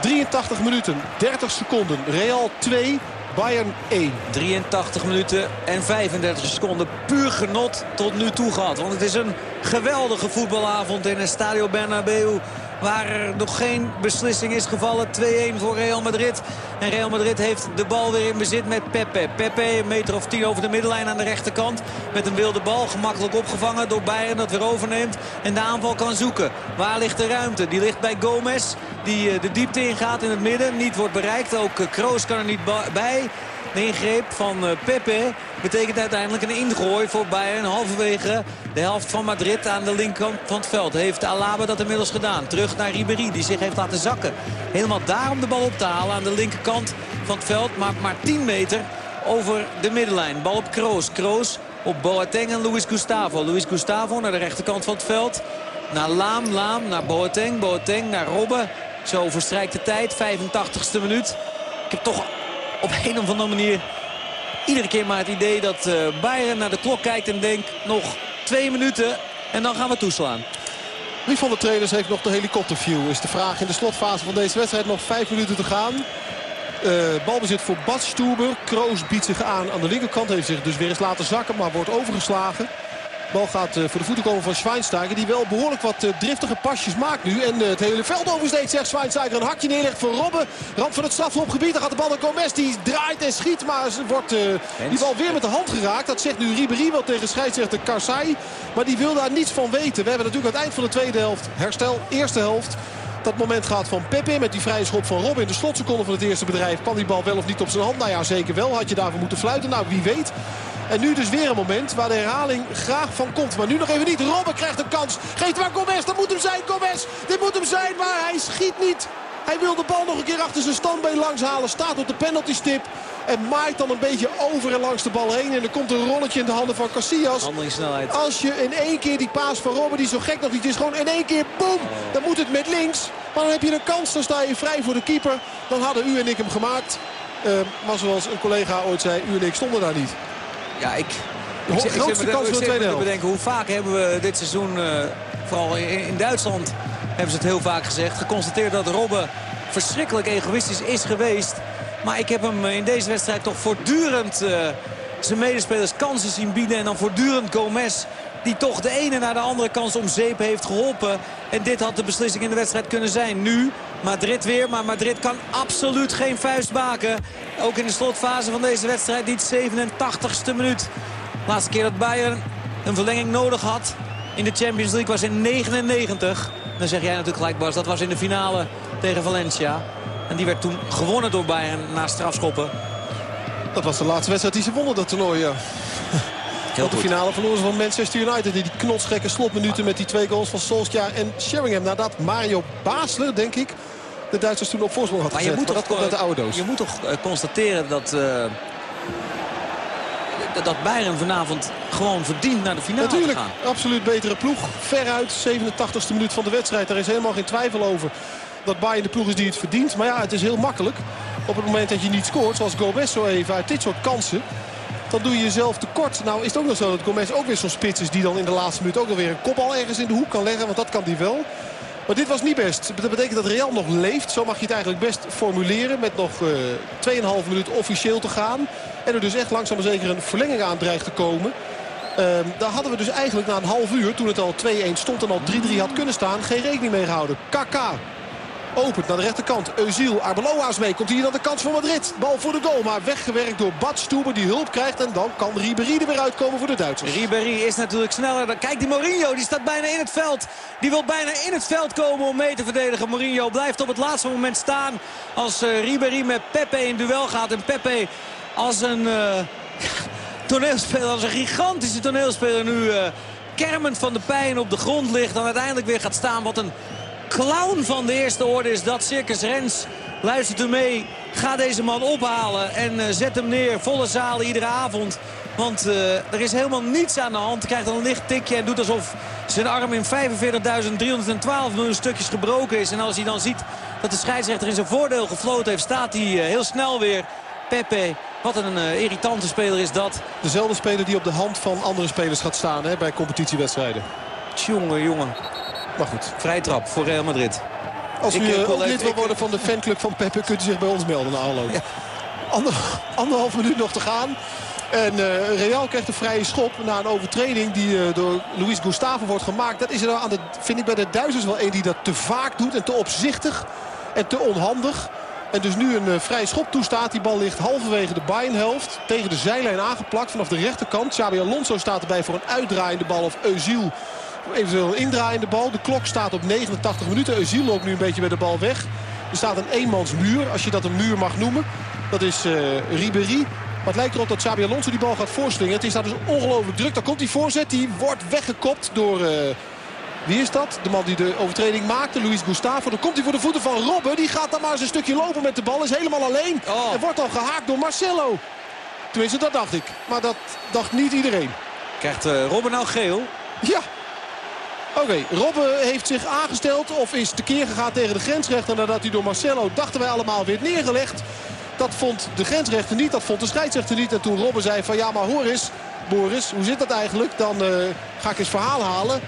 83 minuten, 30 seconden. Real 2, Bayern 1. 83 minuten en 35 seconden. Puur genot tot nu toe gehad. Want het is een geweldige voetbalavond in het Stadio Bernabeu. Waar er nog geen beslissing is gevallen. 2-1 voor Real Madrid. En Real Madrid heeft de bal weer in bezit met Pepe. Pepe een meter of 10 over de middenlijn aan de rechterkant. Met een wilde bal. Gemakkelijk opgevangen door Bayern dat weer overneemt. En de aanval kan zoeken. Waar ligt de ruimte? Die ligt bij Gomez. Die eh, de diepte ingaat in het midden. Niet wordt bereikt. Ook eh, Kroos kan er niet bij. De ingreep van eh, Pepe betekent uiteindelijk een ingooi voor Bayern. Halverwege de helft van Madrid aan de linkerkant van het veld. Heeft Alaba dat inmiddels gedaan. Terug naar Ribéry die zich heeft laten zakken. Helemaal daar om de bal op te halen aan de linkerkant van het veld. Maar maar 10 meter over de middenlijn. Bal op Kroos. Kroos op Boateng en Luis Gustavo. Luis Gustavo naar de rechterkant van het veld. Naar Laam, Laam, naar Boateng. Boateng naar Robben. Zo verstrijkt de tijd. 85ste minuut. Ik heb toch op een of andere manier iedere keer maar het idee dat uh, Bayern naar de klok kijkt en denkt nog twee minuten en dan gaan we toeslaan. Wie van de trainers heeft nog de helikopterview? Is de vraag in de slotfase van deze wedstrijd. Nog vijf minuten te gaan. Uh, balbezit voor Bad Stuber. Kroos biedt zich aan aan de linkerkant. Heeft zich dus weer eens laten zakken, maar wordt overgeslagen bal gaat eh, voor de voeten komen van Schweinsteiger. Die wel behoorlijk wat eh, driftige pasjes maakt nu. En eh, het hele veld oversteekt, zegt Schweinsteiger. Een hakje neerlegt voor Robben. Rand van het strafhopgebied. Dan gaat de bal naar Gomez. Die draait en schiet. Maar wordt die bal weer met de hand geraakt. Dat zegt nu Ribéry wel tegen scheidsrechter Karsai. Maar die wil daar niets van weten. We hebben natuurlijk aan het eind van de tweede helft herstel. Eerste helft. Dat moment gaat van Pepe met die vrije schop van Robben. In de slotseconde van het eerste bedrijf kan die bal wel of niet op zijn hand. Nou ja, zeker wel. Had je daarvoor moeten fluiten. Nou, wie weet. En nu dus weer een moment waar de herhaling graag van komt. Maar nu nog even niet. Robben krijgt een kans. Geeft waar Gomez. Dat moet hem zijn. Gomez. Dit moet hem zijn. Maar hij schiet niet. Hij wil de bal nog een keer achter zijn standbeen langs halen. Staat op de penaltystip. En maait dan een beetje over en langs de bal heen. En er komt een rolletje in de handen van Casillas. Handelingssnelheid. Als je in één keer die paas van Robben, die zo gek nog niet is, gewoon in één keer, boom, dan moet het met links. Maar dan heb je een kans, dan sta je vrij voor de keeper. Dan hadden u en ik hem gemaakt. Uh, maar zoals een collega ooit zei, u en ik stonden daar niet. Ja, ik... De ik, grootste kans van de tweede helft. bedenken hoe vaak hebben we dit seizoen, uh, vooral in, in, Duitsland, hebben ze het heel vaak gezegd. Geconstateerd dat Robben verschrikkelijk egoïstisch is geweest. Maar ik heb hem in deze wedstrijd toch voortdurend uh, zijn medespelers kansen zien bieden. En dan voortdurend Gomez die toch de ene naar de andere kans om zeep heeft geholpen. En dit had de beslissing in de wedstrijd kunnen zijn. Nu Madrid weer, maar Madrid kan absoluut geen vuist maken. Ook in de slotfase van deze wedstrijd, niet 87ste minuut. Laatste keer dat Bayern een verlenging nodig had in de Champions League was in 99. Dan zeg jij natuurlijk gelijk Bas, dat was in de finale tegen Valencia. En die werd toen gewonnen door Bayern na strafschoppen. Dat was de laatste wedstrijd die ze wonnen, dat toernooi, ja. De finale verloren van Manchester United. Die knotsgekke slotminuten met die twee goals van Solskjaer en Sheringham. Nadat Mario Basler, denk ik, de Duitsers toen op voorsprong had maar gezet. Je moet toch, dat komt uit de oude doos. Je moet toch uh, constateren dat... Uh, dat Bayern vanavond gewoon verdient naar de finale Natuurlijk, gaan. absoluut betere ploeg. Veruit, 87e minuut van de wedstrijd. Daar is helemaal geen twijfel over dat Bayern de ploeg is die het verdient. Maar ja, het is heel makkelijk. Op het moment dat je niet scoort, zoals Gomez zo even uit dit soort kansen dan doe je jezelf tekort. Nou is het ook nog zo dat Gomez ook weer zo'n spits is... die dan in de laatste minuut ook nog weer een kopbal ergens in de hoek kan leggen. Want dat kan hij wel. Maar dit was niet best. Dat betekent dat Real nog leeft. Zo mag je het eigenlijk best formuleren. Met nog uh, eh, 2,5 minuut officieel te gaan. En er dus echt langzaam maar zeker een verlenging aan dreigt te komen. Uh, daar hadden we dus eigenlijk na een half uur, toen het al 2-1 stond en al 3-3 had kunnen staan, geen rekening mee gehouden. Kaka Opent naar de rechterkant. Eusiel, Arbeloa's mee. Komt hier naar de kant van Madrid. Bal voor de goal, maar weggewerkt door Bad Stuber die hulp krijgt. En dan kan Ribéry er weer uitkomen voor de Duitsers. Ribéry is natuurlijk sneller. Kijk, die Mourinho die staat bijna in het veld. Die wil bijna in het veld komen om mee te verdedigen. Mourinho blijft op het laatste moment staan als uh, Ribéry met Pepe in duel gaat. En Pepe als een uh, <laughs> toneelspeler, als een gigantische toneelspeler nu... Uh, kermend van de pijn op de grond ligt. Dan uiteindelijk weer gaat staan. Wat een clown van de eerste orde is dat. Circus Rens luistert u mee Ga deze man ophalen en zet hem neer. Volle zalen iedere avond. Want uh, er is helemaal niets aan de hand. Hij krijgt een licht tikje en doet alsof zijn arm in 45.312 miljoen stukjes gebroken is. En als hij dan ziet dat de scheidsrechter in zijn voordeel gefloten heeft... staat hij uh, heel snel weer. Pepe, wat een uh, irritante speler is dat. Dezelfde speler die op de hand van andere spelers gaat staan hè, bij competitiewedstrijden. Tjonge, jongen. Maar goed. Vrij trap voor Real Madrid. Als u uh, ook lid wil worden van de fanclub van Pepe... kunt u zich bij ons melden na aanloop. Ja. Ander, anderhalf minuut nog te gaan. En uh, Real krijgt een vrije schop na een overtreding die uh, door Luis Gustavo wordt gemaakt. Dat is er aan de, vind ik bij de Duitsers wel een die dat te vaak doet en te opzichtig en te onhandig. En dus nu een uh, vrije schop toestaat. Die bal ligt halverwege de Bayern-helft. Tegen de zijlijn aangeplakt vanaf de rechterkant. Xabi Alonso staat erbij voor een uitdraaiende bal. Of Eusiel eventueel een indraaiende bal. De klok staat op 89 minuten. Eusiel loopt nu een beetje bij de bal weg. Er staat een eenmansmuur, als je dat een muur mag noemen. Dat is Ribéry. Maar het lijkt erop dat Xabi Alonso die bal gaat voorslingen. Het is daar dus ongelooflijk druk. Dan komt die voorzet. Die wordt weggekopt door... Uh, wie is dat? De man die de overtreding maakte, Luis Gustavo. Dan komt hij voor de voeten van Robben. Die gaat dan maar eens een stukje lopen met de bal. Is helemaal alleen. Oh. En wordt al gehaakt door Marcelo. Tenminste, dat dacht ik. Maar dat dacht niet iedereen. Krijgt uh, Robben nou geel? Ja. Oké, Robben heeft zich aangesteld of is tekeer gegaan tegen de grensrechter... nadat hij door Marcelo, dachten wij allemaal, weer neergelegd. Dat vond de grensrechter niet, dat vond de scheidsrechter niet. En toen Robben zei van ja maar hoor eens Boris, hoe zit dat eigenlijk? Dan uh, ga ik eens verhaal halen.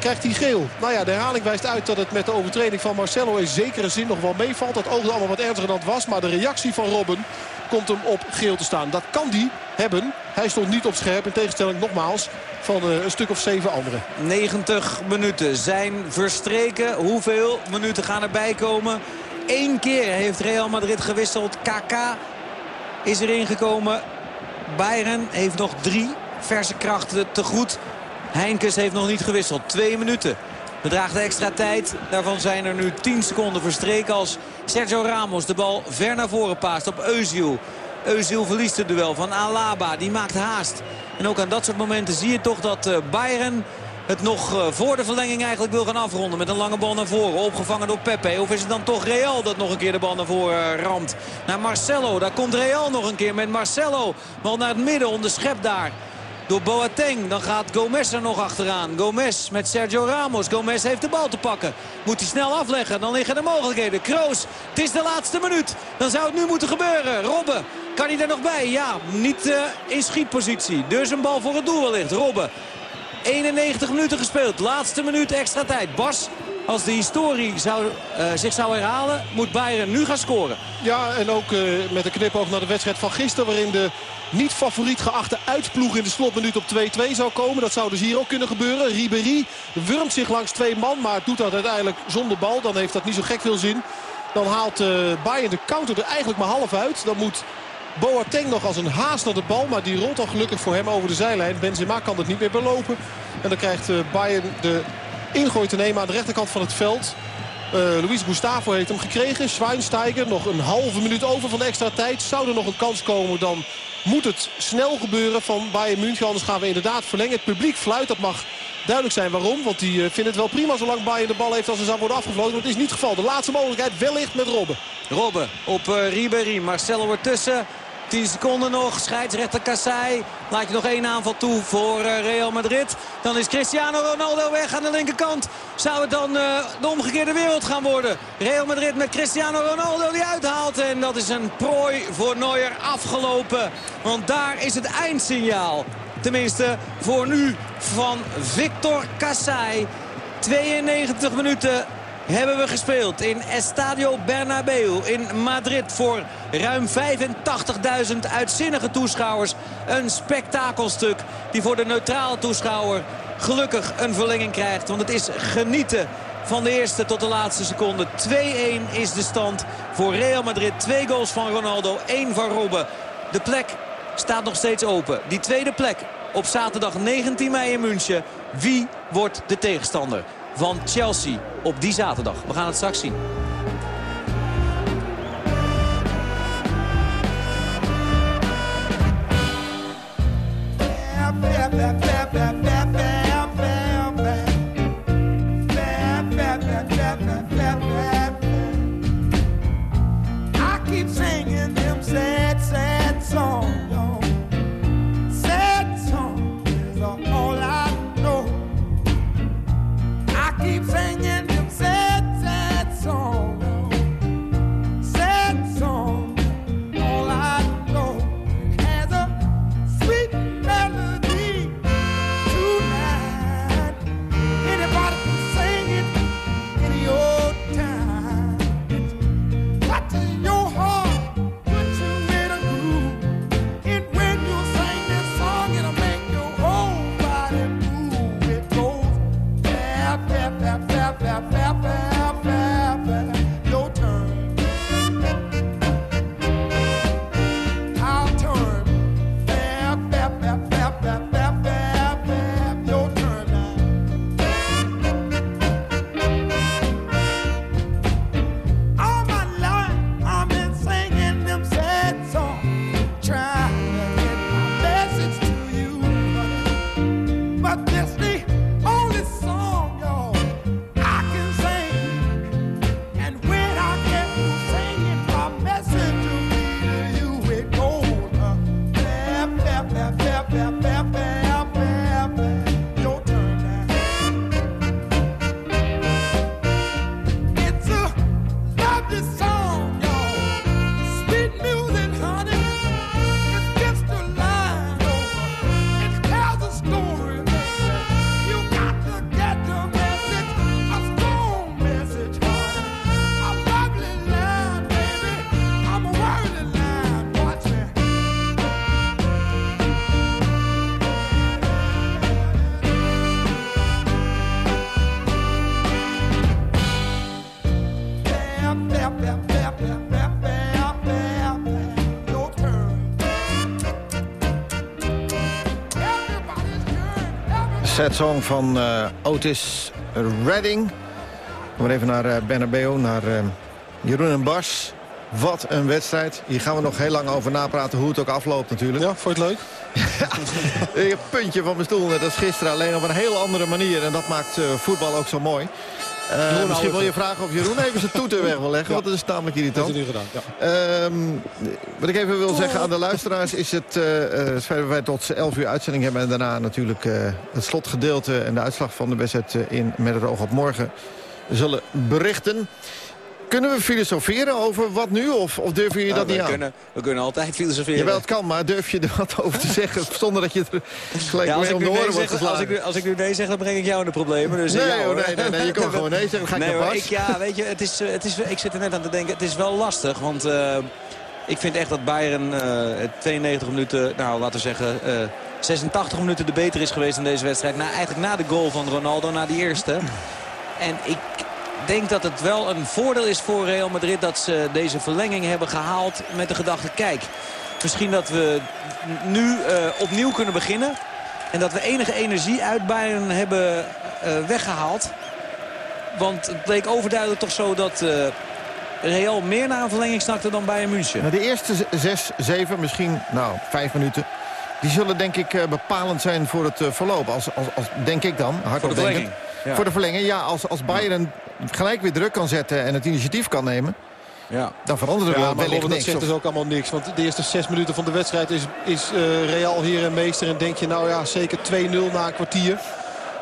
Krijgt hij geel. Nou ja, de herhaling wijst uit dat het met de overtreding van Marcelo in zekere zin nog wel meevalt. Dat oogde allemaal wat ernstiger dan het was. Maar de reactie van Robben komt hem op geel te staan. Dat kan die hebben. Hij stond niet op scherp. In tegenstelling nogmaals van uh, een stuk of zeven anderen. 90 minuten zijn verstreken. Hoeveel minuten gaan erbij komen? Eén keer heeft Real Madrid gewisseld. KK is erin gekomen. Bayern heeft nog drie verse krachten te goed. Heinkes heeft nog niet gewisseld. Twee minuten. Bedraagt extra tijd. Daarvan zijn er nu 10 seconden verstreken als Sergio Ramos de bal ver naar voren paast op Özil. Özil verliest het duel van Alaba. Die maakt haast. En ook aan dat soort momenten zie je toch dat eh, Bayern het nog eh, voor de verlenging eigenlijk wil gaan afronden. Met een lange bal naar voren. Opgevangen door Pepe. Of is het dan toch Real dat nog een keer de bal naar voren ramt? Naar Marcelo. Daar komt Real nog een keer met Marcelo. Bal naar het midden. Onderschept daar door Boateng. Dan gaat Gomez er nog achteraan. Gomez met Sergio Ramos. Gomez heeft de bal te pakken. Moet hij snel afleggen. Dan liggen de mogelijkheden. Kroos, het is de laatste minuut. Dan zou het nu moeten gebeuren. Robben, kan hij er nog bij? Ja, niet uh, in schietpositie. Dus een bal voor het doel wellicht. Robben 91 minuten gespeeld. Laatste minuut extra tijd. Bas, als de historie zou, uh, zich zou herhalen, moet Bayern nu gaan scoren. Ja, en ook uh, met een knipoog naar de wedstrijd van gisteren... waarin de niet favoriet geachte uitploeg in de slotminuut op 2-2 zou komen. Dat zou dus hier ook kunnen gebeuren. Ribéry wurmt zich langs twee man, maar doet dat uiteindelijk zonder bal. Dan heeft dat niet zo gek veel zin. Dan haalt uh, Bayern de counter er eigenlijk maar half uit. Dan moet Boateng nog als een haast naar de bal. Maar die rolt al gelukkig voor hem over de zijlijn. Benzema kan het niet meer belopen. En dan krijgt uh, Bayern de ingooi te nemen aan de rechterkant van het veld. Uh, Luis Gustavo heeft hem gekregen. Schweinsteiger nog een halve minuut over van de extra tijd. Zou er nog een kans komen dan moet het snel gebeuren van Bayern München. Anders gaan we inderdaad verlengen. Het publiek fluit, dat mag duidelijk zijn waarom. Want die uh, vindt het wel prima zolang Bayern de bal heeft als ze zou worden afgevlogen. Maar het is niet het geval. De laatste mogelijkheid wellicht met Robben. Robben op Ribéry. Marcelo ertussen. 10 seconden nog. Scheidsrechter Kassai. Laat je nog één aanval toe voor uh, Real Madrid. Dan is Cristiano Ronaldo weg aan de linkerkant. Zou het dan uh, de omgekeerde wereld gaan worden? Real Madrid met Cristiano Ronaldo die uithaalt. En dat is een prooi voor Neuer afgelopen. Want daar is het eindsignaal. Tenminste voor nu van Victor Kassai. 92 minuten hebben we gespeeld in Estadio Bernabeu in Madrid voor ruim 85.000 uitzinnige toeschouwers. Een spektakelstuk die voor de neutrale toeschouwer gelukkig een verlenging krijgt. Want het is genieten van de eerste tot de laatste seconde. 2-1 is de stand voor Real Madrid. Twee goals van Ronaldo, één van Robben. De plek staat nog steeds open. Die tweede plek op zaterdag 19 mei in München. Wie wordt de tegenstander? Van Chelsea op die zaterdag. We gaan het straks zien. Sad song van uh, Otis Redding. Maar even naar uh, Bernabeu, naar uh, Jeroen en Bas. Wat een wedstrijd. Hier gaan we nog heel lang over napraten hoe het ook afloopt natuurlijk. Ja, vond je het leuk? <laughs> Een puntje van mijn stoel net als gisteren. Alleen op een heel andere manier. En dat maakt voetbal ook zo mooi. Uh, misschien wil je vragen of Jeroen even zijn toeter weg wil leggen. Ja. Want dat is tamelijk irritant. Dat is gedaan, ja. um, wat ik even wil zeggen aan de luisteraars... is het uh, uh, wij tot 11 uur uitzending hebben... en daarna natuurlijk het slotgedeelte... en de uitslag van de wedstrijd in Met het oog op morgen zullen berichten. Kunnen we filosoferen over wat nu? Of, of durf je nou, dat niet we aan? Kunnen, we kunnen altijd filosoferen. Jawel, het kan, maar durf je er wat over te zeggen... <laughs> zonder dat je er gelijk ja, mee om de oren nee wordt zeg, als, ik nu, als ik nu nee zeg, dan breng ik jou in de problemen. Dus nee, hoor, nee, nee, nee, je kan gewoon nee zeggen. Dan ga ik nee, hoor, ik, Ja, weet je, het is, het is, ik zit er net aan te denken. Het is wel lastig, want... Uh, ik vind echt dat Bayern uh, 92 minuten, nou laten we zeggen... Uh, 86 minuten de beter is geweest in deze wedstrijd. Na, eigenlijk na de goal van Ronaldo, na die eerste. En ik denk dat het wel een voordeel is voor Real Madrid... dat ze deze verlenging hebben gehaald met de gedachte... kijk, misschien dat we nu uh, opnieuw kunnen beginnen... en dat we enige energie uit Bayern hebben uh, weggehaald. Want het bleek overduidelijk toch zo dat... Uh, Real meer naar een verlenging snakte dan Bayern München. Nou, de eerste zes, zeven, misschien nou, vijf minuten... die zullen denk ik bepalend zijn voor het verloop. Als, als, als, denk ik dan, hardop voor de denken. Ja. Voor de verlenging, ja. Als, als Bayern gelijk weer druk kan zetten en het initiatief kan nemen... Ja. dan verandert er ja, wel Robin, dat niks. zegt dus ook allemaal niks. Want de eerste zes minuten van de wedstrijd is, is uh, Real hier en meester. En denk je, nou ja, zeker 2-0 na een kwartier.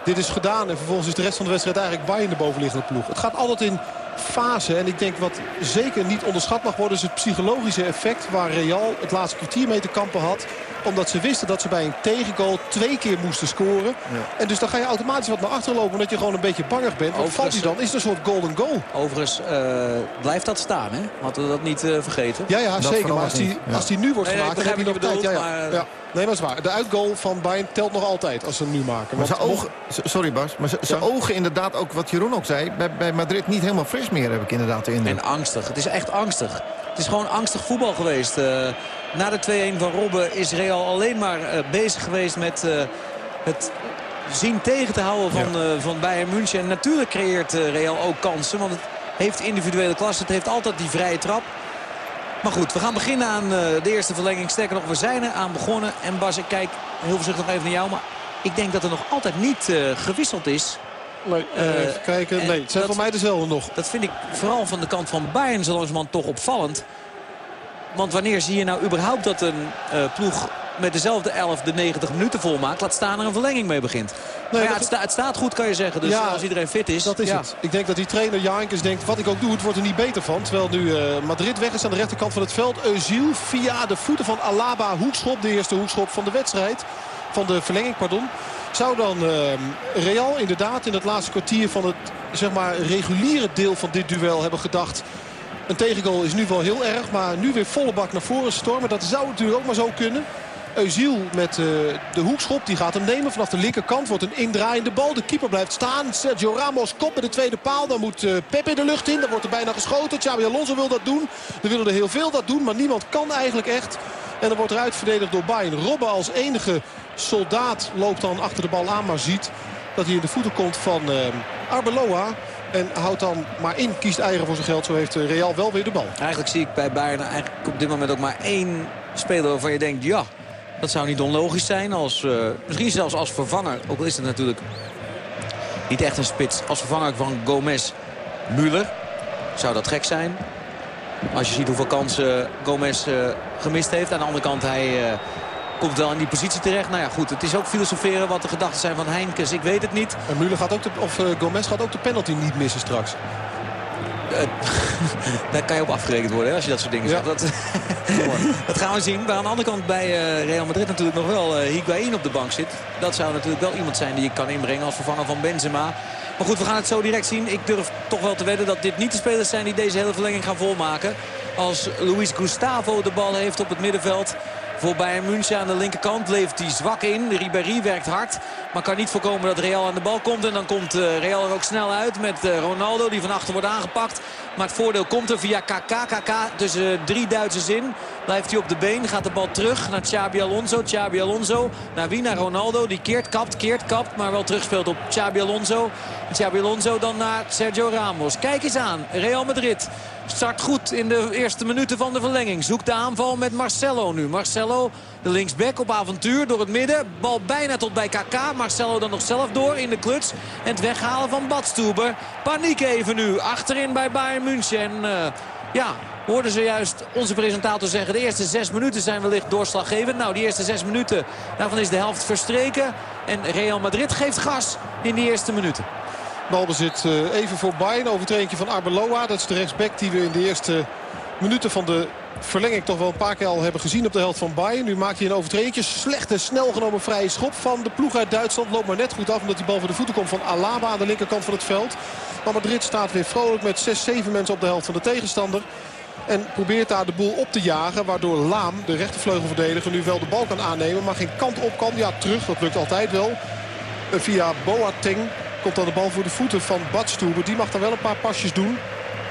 Dit is gedaan en vervolgens is de rest van de wedstrijd eigenlijk Bayern de bovenliggende ploeg. Het gaat altijd in fase. En ik denk wat zeker niet onderschat mag worden... is het psychologische effect waar Real het laatste kwartier mee te kampen had. Omdat ze wisten dat ze bij een tegengoal twee keer moesten scoren. Ja. En dus dan ga je automatisch wat naar achteren lopen... omdat je gewoon een beetje bangig bent. Wat valt hij dan? Is het een soort golden goal? Overigens uh, blijft dat staan, hè? Laten we dat niet uh, vergeten. Ja, ja, Dat zeker. Maar als die, ja. als die nu wordt Nee, nee, gemaakt, ik dan heb je nog tijd. je Ja, ja. bedoelt, maar- ja. Nee, maar dat is waar. De uitgoal van Bayern telt nog altijd als ze hem nu maken. Maar Want zijn ogen, sorry Bas, maar zijn Ja. ogen inderdaad ook, wat Jeroen ook zei... Bij, bij Madrid niet helemaal fris meer, heb ik inderdaad de indruk. En angstig. Het is echt angstig. Het is gewoon angstig voetbal geweest. Uh, na de 2-1 van Robben is Real alleen maar uh, bezig geweest met uh, het zien tegen te houden van, ja. van Bayern München. En natuurlijk creëert Real ook kansen. Want het heeft individuele klasse. Het heeft altijd die vrije trap. Maar goed, we gaan beginnen aan de eerste verlenging. Sterker nog, we zijn er aan begonnen. En Bas, ik kijk heel voorzichtig nog even naar jou. Maar ik denk dat er nog altijd niet gewisseld is. Nee, uh, even kijken. Nee, het zijn dat, voor mij dezelfde nog. Dat vind ik vooral van de kant van Bayern zo langzamerhand toch opvallend. Want wanneer zie je nou überhaupt dat een uh, ploeg met dezelfde 11 de 90 minuten volmaakt. Laat staan er een verlenging mee begint. Nee, ja, het, sta, het, staat goed kan je zeggen. Dus ja, als iedereen fit is. Dat is ja. het. Ik denk dat die trainer Jaankes denkt wat ik ook doe het wordt er niet beter van. Terwijl nu uh, Madrid weg is aan de rechterkant van het veld. Eusiel via de voeten van Alaba hoekschop. De eerste hoekschop van de wedstrijd. Van de verlenging pardon. Zou dan uh, Real inderdaad in het laatste kwartier van het zeg maar, reguliere deel van dit duel hebben gedacht... Een tegengoal is nu wel heel erg, maar nu weer volle bak naar voren stormen. Dat zou natuurlijk ook maar zo kunnen. Eusiel met uh, de hoekschop, die gaat hem nemen vanaf de linkerkant. Wordt een indraaiende bal, de keeper blijft staan. Sergio Ramos kop bij de tweede paal. Dan moet uh, Pepe de lucht in, dan wordt er bijna geschoten. Xabi Alonso wil dat doen. Er willen er heel veel dat doen, maar niemand kan eigenlijk echt. En dan wordt er uitverdedigd door Bayern. Robben als enige soldaat loopt dan achter de bal aan, maar ziet dat hij in de voeten komt van uh, Arbeloa. En houdt dan maar in, kiest eigen voor zijn geld. Zo heeft Real wel weer de bal. Eigenlijk zie ik bij Bayern eigenlijk op dit moment ook maar één speler waarvan je denkt... ja, dat zou niet onlogisch zijn. Als, uh, misschien zelfs als vervanger. Ook al is het natuurlijk niet echt een spits. Als vervanger van Gomez Müller. Zou dat gek zijn. Als je ziet hoeveel kansen Gomez uh, gemist heeft. Aan de andere kant, hij... komt wel in die positie terecht. Nou ja, goed, het is ook filosoferen wat de gedachten zijn van Heinkes. Ik weet het niet. En Müller gaat ook de, of uh, Gomez gaat ook de penalty niet missen straks. Uh, <laughs> daar kan je op afgerekend worden hè, als je dat soort dingen ja. zegt. Dat, <laughs> dat, gaan we zien. Maar aan de andere kant bij uh, Real Madrid natuurlijk nog wel uh, Higuain op de bank zit. Dat zou natuurlijk wel iemand zijn die je kan inbrengen als vervanger van Benzema. Maar goed, we gaan het zo direct zien. Ik durf toch wel te wedden dat dit niet de spelers zijn die deze hele verlenging gaan volmaken. Als Luis Gustavo de bal heeft op het middenveld voor Bayern München aan de linkerkant leeft hij zwak in. Ribéry werkt hard, maar kan niet voorkomen dat Real aan de bal komt. En dan komt uh, Real er ook snel uit met uh, Ronaldo die van achter wordt aangepakt. Maar het voordeel komt er via KK. KK tussen drie Duitsers in. Blijft hij op de been. Gaat de bal terug naar Xabi Alonso. Xabi Alonso naar wie? Naar Ronaldo. Die keert, kapt, keert, kapt. Maar wel terugspeelt op Xabi Alonso. Xabi Alonso dan naar Sergio Ramos. Kijk eens aan. Real Madrid start goed in de eerste minuten van de verlenging. Zoekt de aanval met Marcelo nu. Marcelo, de linksback op avontuur door het midden. Bal bijna tot bij KK. Marcelo dan nog zelf door in de kluts. En het weghalen van Badstuber. Paniek even nu. Achterin bij Bayern München. En uh, ja, hoorden ze juist onze presentator zeggen... de eerste zes minuten zijn wellicht doorslaggevend. Nou, die eerste zes minuten, daarvan is de helft verstreken. En Real Madrid geeft gas in die eerste minuten. Balbezit uh, even voor Bayern. Overtreding van Arbeloa. Dat is de rechtsback die we in de eerste minuten van de verlenging toch wel een paar keer al hebben gezien op de helft van Bayern. Nu maakt hij een overtreding. Slecht en snel genomen vrije schop van de ploeg uit Duitsland. Loopt maar net goed af omdat die bal voor de voeten komt van Alaba aan de linkerkant van het veld. Maar Madrid staat weer vrolijk met 6, 7 mensen op de helft van de tegenstander. En probeert daar de boel op te jagen. Waardoor Laam, de rechtervleugelverdediger, nu wel de bal kan aannemen. Maar geen kant op kan. Ja, terug. Dat lukt altijd wel. Via Boateng komt dan de bal voor de voeten van Badstuber. Die mag dan wel een paar pasjes doen.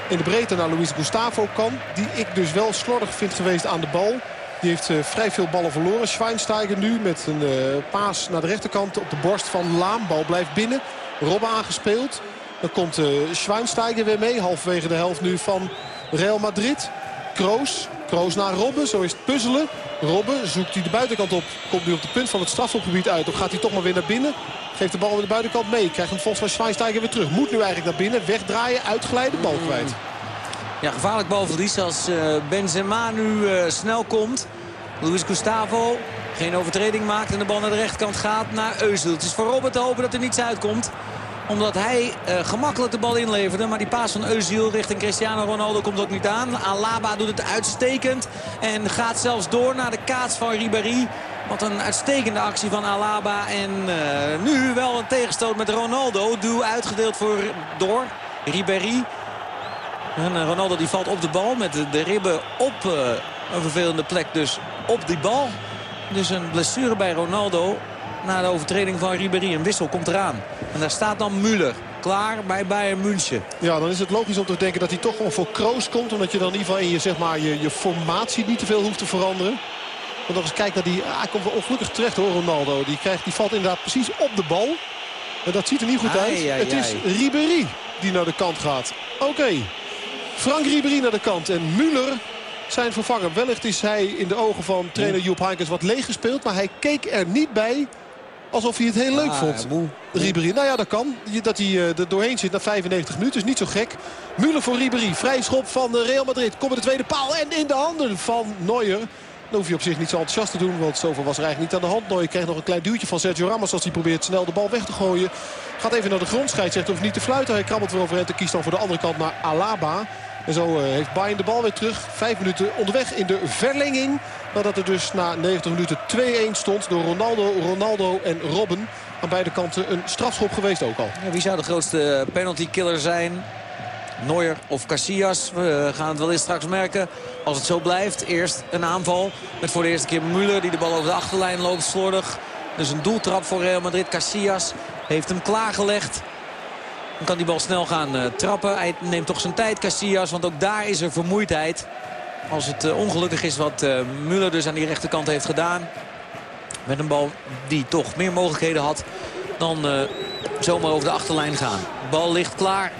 In de breedte naar Luis Gustavo kan. Die ik dus wel slordig vind geweest aan de bal. Die heeft uh, vrij veel ballen verloren. Schweinsteiger nu met een uh, paas naar de rechterkant op de borst van Laam. Bal blijft binnen. Robben aangespeeld. Dan komt uh, Schweinsteiger weer mee. Halverwege de helft nu van Real Madrid. Kroos. Kroos naar Robben. Zo is het puzzelen. Robben zoekt hij de buitenkant op. Komt nu op de punt van het strafschopgebied uit. Of gaat hij toch maar weer naar binnen? Geeft de bal aan de buitenkant mee. Krijgt hem volgens mij Schweinsteiger weer terug. Moet nu eigenlijk naar binnen. Wegdraaien, uitglijden, bal kwijt. Ja, gevaarlijk balverlies als uh, Benzema nu uh, snel komt. Luis Gustavo geen overtreding maakt en de bal naar de rechterkant gaat naar Euzel. Het is voor Robert te hopen dat er niets uitkomt omdat hij uh, gemakkelijk de bal inleverde. Maar die paas van Özil richting Cristiano Ronaldo komt ook niet aan. Alaba doet het uitstekend. En gaat zelfs door naar de kaats van Ribéry. Wat een uitstekende actie van Alaba. En uh, nu wel een tegenstoot met Ronaldo. Duw uitgedeeld voor, door Ribéry. En uh, Ronaldo die valt op de bal met de ribben op een vervelende plek. Dus op die bal. Dus een blessure bij Ronaldo na de overtreding van Ribéry. Een wissel komt eraan. En daar staat dan Müller. Klaar bij Bayern München. Ja, dan is het logisch om te denken dat hij toch gewoon voor Kroos komt. Omdat je dan in ieder geval in je, zeg maar, je, je formatie niet te veel hoeft te veranderen. Want nog eens kijken naar die... Ah, hij komt wel ongelukkig terecht hoor, Ronaldo. Die, krijgt, die valt inderdaad precies op de bal. En dat ziet er niet goed uit. Ai, ai, het is. Ribéry die naar de kant gaat. Oké. Frank Ribéry naar de kant. En Müller zijn vervanger. Wellicht is hij in de ogen van trainer Joep Heynckes wat leeg gespeeld. Maar hij keek er niet bij alsof hij het heel leuk Ah, vond. moe. Ribéry. Nou ja, dat kan. Dat hij eh, er doorheen zit na 95 minuten is niet zo gek. Müller voor Ribéry. Vrij schop van eh, Real Madrid. Komt de tweede paal en in de handen van Neuer. Dan hoef je op zich niet zo enthousiast te doen. Want zoveel was er eigenlijk niet aan de hand. Neuer kreeg nog een klein duwtje van Sergio Ramos. Als hij probeert snel de bal weg te gooien. Gaat even naar de grond. Scheidsrechter hoeft niet te fluiten. Hij krabbelt weer overheen. En kiest dan voor de andere kant naar Alaba. En zo eh, heeft Bayern de bal weer terug. Vijf minuten onderweg in de verlenging. Nadat er dus na 90 minuten 2-1 stond door Ronaldo, Ronaldo en Robben. Aan beide kanten een strafschop geweest ook al. Wie zou de grootste penalty killer zijn? Neuer of Casillas? We gaan het wel eens straks merken. Als het zo blijft, eerst een aanval. Met voor de eerste keer Müller die de bal over de achterlijn loopt slordig. Dus een doeltrap voor Real Madrid. Casillas heeft hem klaargelegd. Dan kan die bal snel gaan eh, trappen. Hij neemt toch zijn tijd, Casillas. Want ook daar is er vermoeidheid. Als het eh, ongelukkig is wat eh Müller dus aan die rechterkant heeft gedaan. Met een bal die toch meer mogelijkheden had dan eh, zomaar over de achterlijn gaan. Bal ligt klaar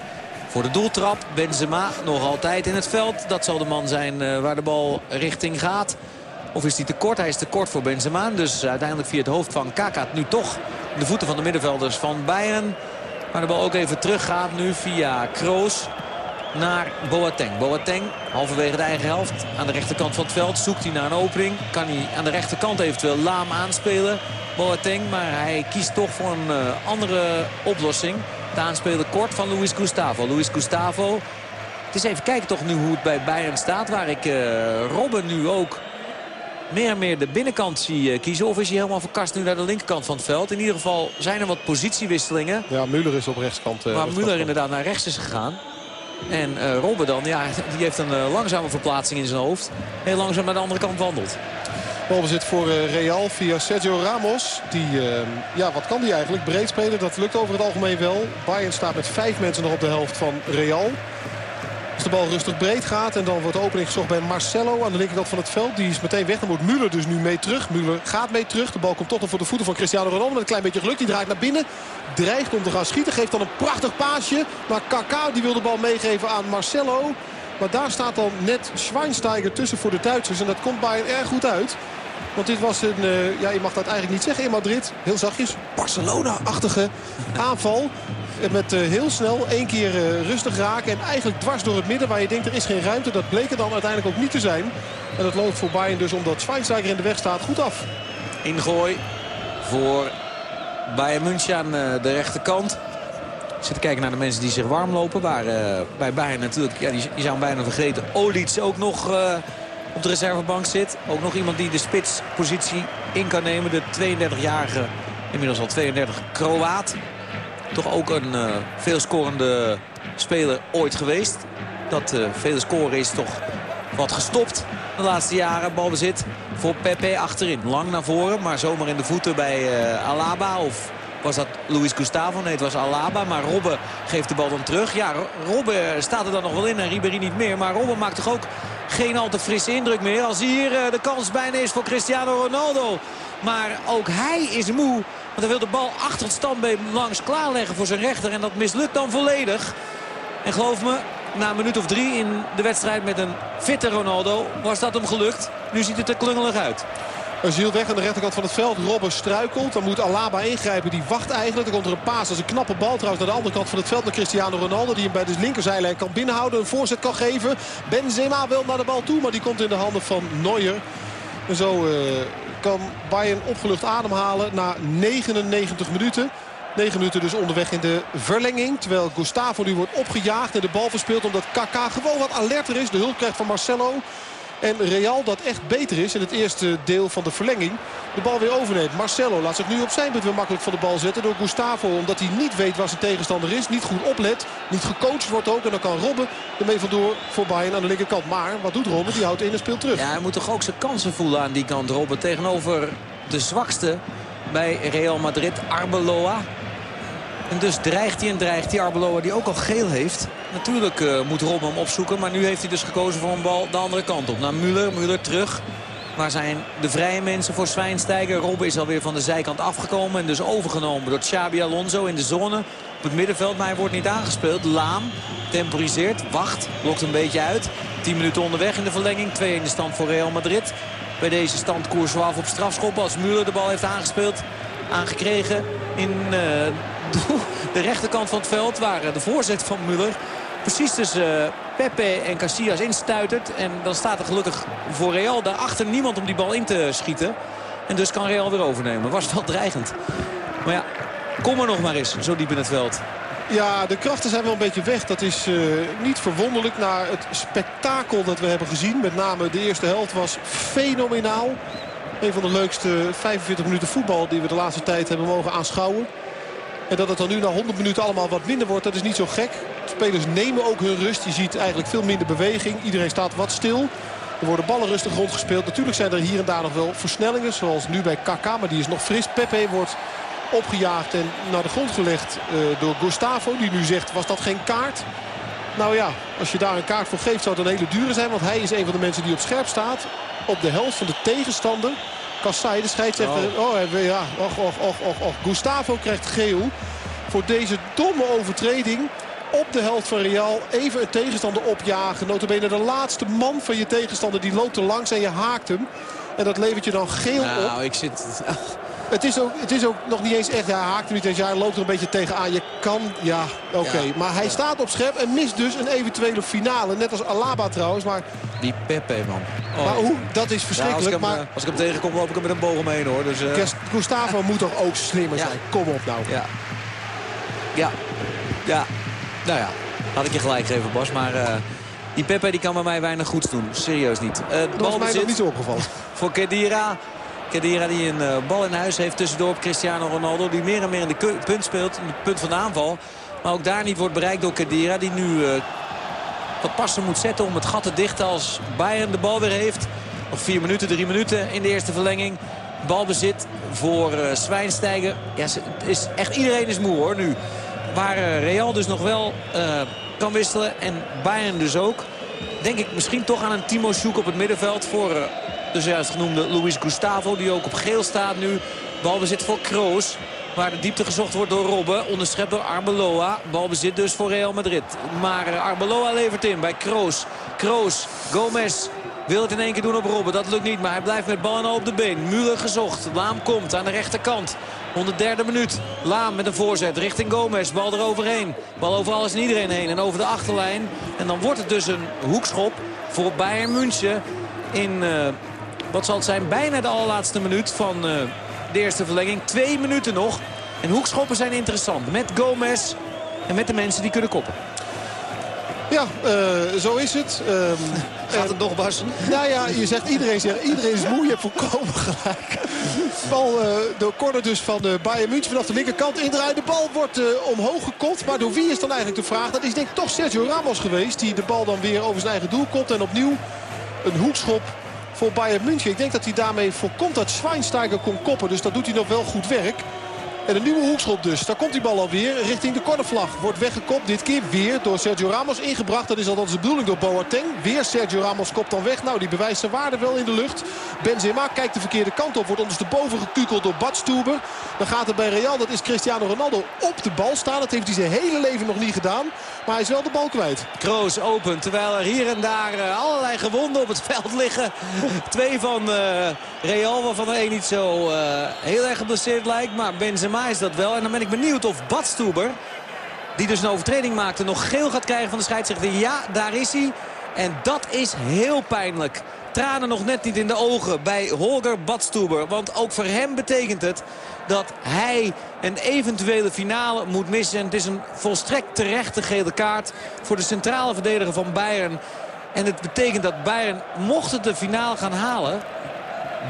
voor de doeltrap. Benzema nog altijd in het veld. Dat zal de man zijn waar de bal richting gaat. Of is hij te kort? Hij is te kort voor Benzema. Dus uiteindelijk via het hoofd van Kaka nu toch de voeten van de middenvelders van Bayern. Maar de bal ook even teruggaat nu via Kroos naar Boateng. Boateng halverwege de eigen helft aan de rechterkant van het veld. Zoekt hij naar een opening. Kan hij aan de rechterkant eventueel Laam aanspelen. Boateng, maar hij kiest toch voor een eh, andere oplossing. De aanspelen kort van Luis Gustavo. Luis Gustavo. Het is even kijken toch nu hoe het bij Bayern staat. Waar ik eh, Robben nu ook meer en meer de binnenkant zie eh, kiezen. Of is hij helemaal verkast nu naar de linkerkant van het veld. In ieder geval zijn er wat positiewisselingen. Ja, Müller is op rechtskant. Waar rechtskant. Müller inderdaad naar rechts is gegaan. En eh Robben dan, ja, die heeft een eh, langzame verplaatsing in zijn hoofd. Heel langzaam naar de andere kant wandelt. Balbezit voor eh, Real via Sergio Ramos. Die, eh, ja, wat kan die eigenlijk? Breed spelen, dat lukt over het algemeen wel. Bayern staat met vijf mensen nog op de helft van Real. De bal rustig breed gaat en dan wordt de opening gezocht bij Marcelo aan de linkerkant van het veld. Die is meteen weg. Dan moet Müller dus nu mee terug. Müller gaat mee terug. De bal komt toch nog voor de voeten van Cristiano Ronaldo. Met een klein beetje geluk. Die draait naar binnen. Dreigt om te gaan schieten. Geeft dan een prachtig paasje. Maar Kaká die wil de bal meegeven aan Marcelo. Maar daar staat dan net Schweinsteiger tussen voor de Duitsers. En dat komt Bayern erg goed uit. Want dit was een, uh, ja je mag dat eigenlijk niet zeggen in Madrid. Heel zachtjes, Barcelona-achtige aanval. Met uh, heel snel één keer uh, rustig raken. En eigenlijk dwars door het midden waar je denkt er is geen ruimte. Dat bleek er dan uiteindelijk ook niet te zijn. En dat loopt voor Bayern dus omdat Schweinsteiger in de weg staat goed af. Ingooi voor Bayern München aan de rechterkant. Zitten kijken naar de mensen die zich warm lopen. Waar bij Bayern natuurlijk, ja, die, die zou bijna vergeten. Olits ook nog op de reservebank zit. Ook nog iemand die de spitspositie in kan nemen. De 32-jarige, inmiddels al 32, Kroaat. Toch ook een uh, veelscorende speler ooit geweest. Dat vele scoren is toch wat gestopt de laatste jaren. Balbezit voor Pepe achterin. Lang naar voren, maar zomaar in de voeten bij Alaba of was dat Luis Gustavo? Nee, het was Alaba. Maar Robben geeft de bal dan terug. Ja, Robben staat er dan nog wel in en Ribéry niet meer. Maar Robben maakt toch ook geen al te frisse indruk meer. Als hier de kans bijna is voor Cristiano Ronaldo. Maar ook hij is moe. Want hij wil de bal achter het standbeen langs klaarleggen voor zijn rechter. En dat mislukt dan volledig. En geloof me, na een minuut of drie in de wedstrijd met een fitte Ronaldo was dat hem gelukt. Nu ziet het er klungelig uit. Ziel weg aan de rechterkant van het veld. Robben struikelt. Dan moet Alaba ingrijpen. Die wacht eigenlijk. Dan komt er een paas. Is een knappe bal trouwens naar de andere kant van het veld. Naar Cristiano Ronaldo. Die hem bij de linkerzijlijn kan binnenhouden. Een voorzet kan geven. Benzema wil naar de bal toe. Maar die komt in de handen van Neuer. En zo uh, kan Bayern opgelucht ademhalen na 99 minuten. 9 minuten dus onderweg in de verlenging. Terwijl Gustavo nu wordt opgejaagd en de bal verspeelt. Omdat Kaká gewoon wat alerter is. De hulp krijgt van Marcelo. En Real dat echt beter is in het eerste deel van de verlenging. De bal weer overneemt. Marcelo laat zich nu op zijn beurt weer makkelijk van de bal zetten door Gustavo. Omdat hij niet weet waar zijn tegenstander is. Niet goed oplet. Niet gecoacht wordt ook. En dan kan Robben ermee vandoor voor Bayern aan de linkerkant. Maar wat doet Robben? Die houdt in en speelt terug. Ja, hij moet toch ook zijn kansen voelen aan die kant Robben. Tegenover de zwakste bij Real Madrid, Arbeloa. En dus dreigt hij en dreigt hij. Arbeloa die ook al geel heeft. Natuurlijk uh, moet Robben hem opzoeken. Maar nu heeft hij dus gekozen voor een bal de andere kant op. Naar Müller, Müller terug. Waar zijn de vrije mensen voor Zwijnsteiger? Robben is alweer van de zijkant afgekomen. En dus overgenomen door Xabi Alonso in de zone. Op het middenveld, maar hij wordt niet aangespeeld. Laam temporiseert, wacht, lokt een beetje uit. 10 minuten onderweg in de verlenging. 2 in de stand voor Real Madrid. Bij deze stand Coursois op strafschop. Als Müller de bal heeft aangespeeld, aangekregen in uh, de rechterkant van het veld. Waar de voorzet van Müller precies tussen Pepe en Casillas instuitert. En dan staat er gelukkig voor Real daarachter niemand om die bal in te schieten. En dus kan Real weer overnemen. Was wel dreigend. Maar ja, kom er nog maar eens zo diep in het veld. Ja, de krachten zijn wel een beetje weg. Dat is uh, niet verwonderlijk na het spektakel dat we hebben gezien. Met name de eerste helft was fenomenaal. Een van de leukste 45 minuten voetbal die we de laatste tijd hebben mogen aanschouwen. En dat het dan nu na 100 minuten allemaal wat minder wordt, dat is niet zo gek. De spelers nemen ook hun rust. Je ziet eigenlijk veel minder beweging. Iedereen staat wat stil. Er worden ballen rustig rondgespeeld. Natuurlijk zijn er hier en daar nog wel versnellingen. Zoals nu bij Kaka, maar die is nog fris. Pepe wordt opgejaagd en naar de grond gelegd uh, door Gustavo. Die nu zegt, was dat geen kaart? Nou ja, als je daar een kaart voor geeft zou het een hele dure zijn. Want hij is een van de mensen die op scherp staat. Op de helft van de tegenstander. Kassai, de scheidsrechter. Oh, oh ja, och, och, och, och, och. Gustavo krijgt geel voor deze domme overtreding op de helft van Real even een tegenstander opjagen. Notabene de laatste man van je tegenstander die loopt er langs en je haakt hem. En dat levert je dan geel nou, op. Nou, ik zit... <laughs> Het is, ook, het is ook nog niet eens echt, ja, hij haakt hem niet eens, hij loopt er een beetje tegenaan. Je kan, ja, oké. Okay. Ja, maar hij ja. staat op scherp en mist dus een eventuele finale. Net als Alaba trouwens, maar... Die Pepe, man. Oh. Maar hoe, dat is verschrikkelijk. Ja, als, ik hem, maar... als ik hem tegenkom, loop ik hem met een boog omheen, hoor. Dus, uh... Gustavo moet toch ook slimmer zijn? Kom op nou. Ja. Ja. Ja. Nou ja, had ik je gelijk gegeven, Bas. Maar uh, die Pepe die kan bij mij weinig goeds doen. Serieus niet. Uh, dat is mij nog niet zo opgevallen. <laughs> Voor Kedira. Kedira die een uh, bal in huis heeft tussendoor op Cristiano Ronaldo. Die meer en meer in de punt speelt. In het punt van de aanval. Maar ook daar niet wordt bereikt door Kedira. Die nu wat passen moet zetten om het gat te dichten als Bayern de bal weer heeft. Nog vier minuten, drie minuten in de eerste verlenging. Balbezit voor uh. Ja, is echt, iedereen is moe hoor nu. Waar Real dus nog wel kan wisselen. En Bayern dus ook. Denk ik misschien toch aan een Timo Sjoek op het middenveld. Voor de zojuist genoemde Luis Gustavo. Die ook op geel staat nu. Balbezit voor Kroos. Waar de diepte gezocht wordt door Robben. Onderschept door Arbeloa. Balbezit dus voor Real Madrid. Maar uh, Arbeloa levert in bij Kroos. Kroos, Gomez, wil het in één keer doen op Robben. Dat lukt niet, maar hij blijft met bal en op de been. Muller gezocht. Laam komt aan de rechterkant. 103e minuut. Laam met een voorzet richting Gomez. Bal eroverheen. Bal over alles en iedereen heen. En over de achterlijn. En dan wordt het dus een hoekschop voor Bayern München. In, uh, wat zal het zijn, bijna de allerlaatste minuut van uh, de eerste verlenging. Twee minuten nog. En hoekschoppen zijn interessant. Met Gomez en met de mensen die kunnen koppen. Ja, uh, zo is het. Um, <laughs> Gaat het nog barsten? <laughs> Nou ja, je zegt iedereen, zegt, iedereen is moe. Je hebt volkomen gelijk. Bal uh, de corner dus van uh, Bayern München vanaf de linkerkant indraaien. De bal wordt uh, omhoog gekopt. Maar door wie is dan eigenlijk de vraag? Dat is denk ik toch Sergio Ramos geweest. Die de bal dan weer over zijn eigen doel komt. En opnieuw een hoekschop voor Bayern München. Ik denk dat hij daarmee voorkomt dat Schweinsteiger kon koppen. Dus dat doet hij nog wel goed werk. En een nieuwe hoekschop dus. Daar komt die bal alweer richting de cornervlag. Wordt weggekopt. Dit keer weer door Sergio Ramos ingebracht. Dat is althans de bedoeling door Boateng. Weer Sergio Ramos kopt dan weg. Nou, die bewijst zijn waarde wel in de lucht. Benzema kijkt de verkeerde kant op. Wordt ondersteboven gekukeld door Badstuber. Dan gaat het bij Real. Dat is Cristiano Ronaldo op de bal staan. Dat heeft hij zijn hele leven nog niet gedaan. Maar hij is wel de bal kwijt. Kroos open. Terwijl er hier en daar uh, allerlei gewonden op het <laughs> veld liggen. Twee van uh, Real. Waarvan er één niet zo uh, heel erg geblesseerd lijkt. Maar Benzema is dat wel. En dan ben ik benieuwd of Badstuber, die dus een overtreding maakte, nog geel gaat krijgen van de scheidsrechter. Ja, daar is hij. En dat is heel pijnlijk. Tranen nog net niet in de ogen bij Holger Badstuber. Want ook voor hem betekent het dat hij een eventuele finale moet missen. En het is een volstrekt terechte gele kaart voor de centrale verdediger van Bayern. En het betekent dat Bayern, mocht het de finale gaan halen...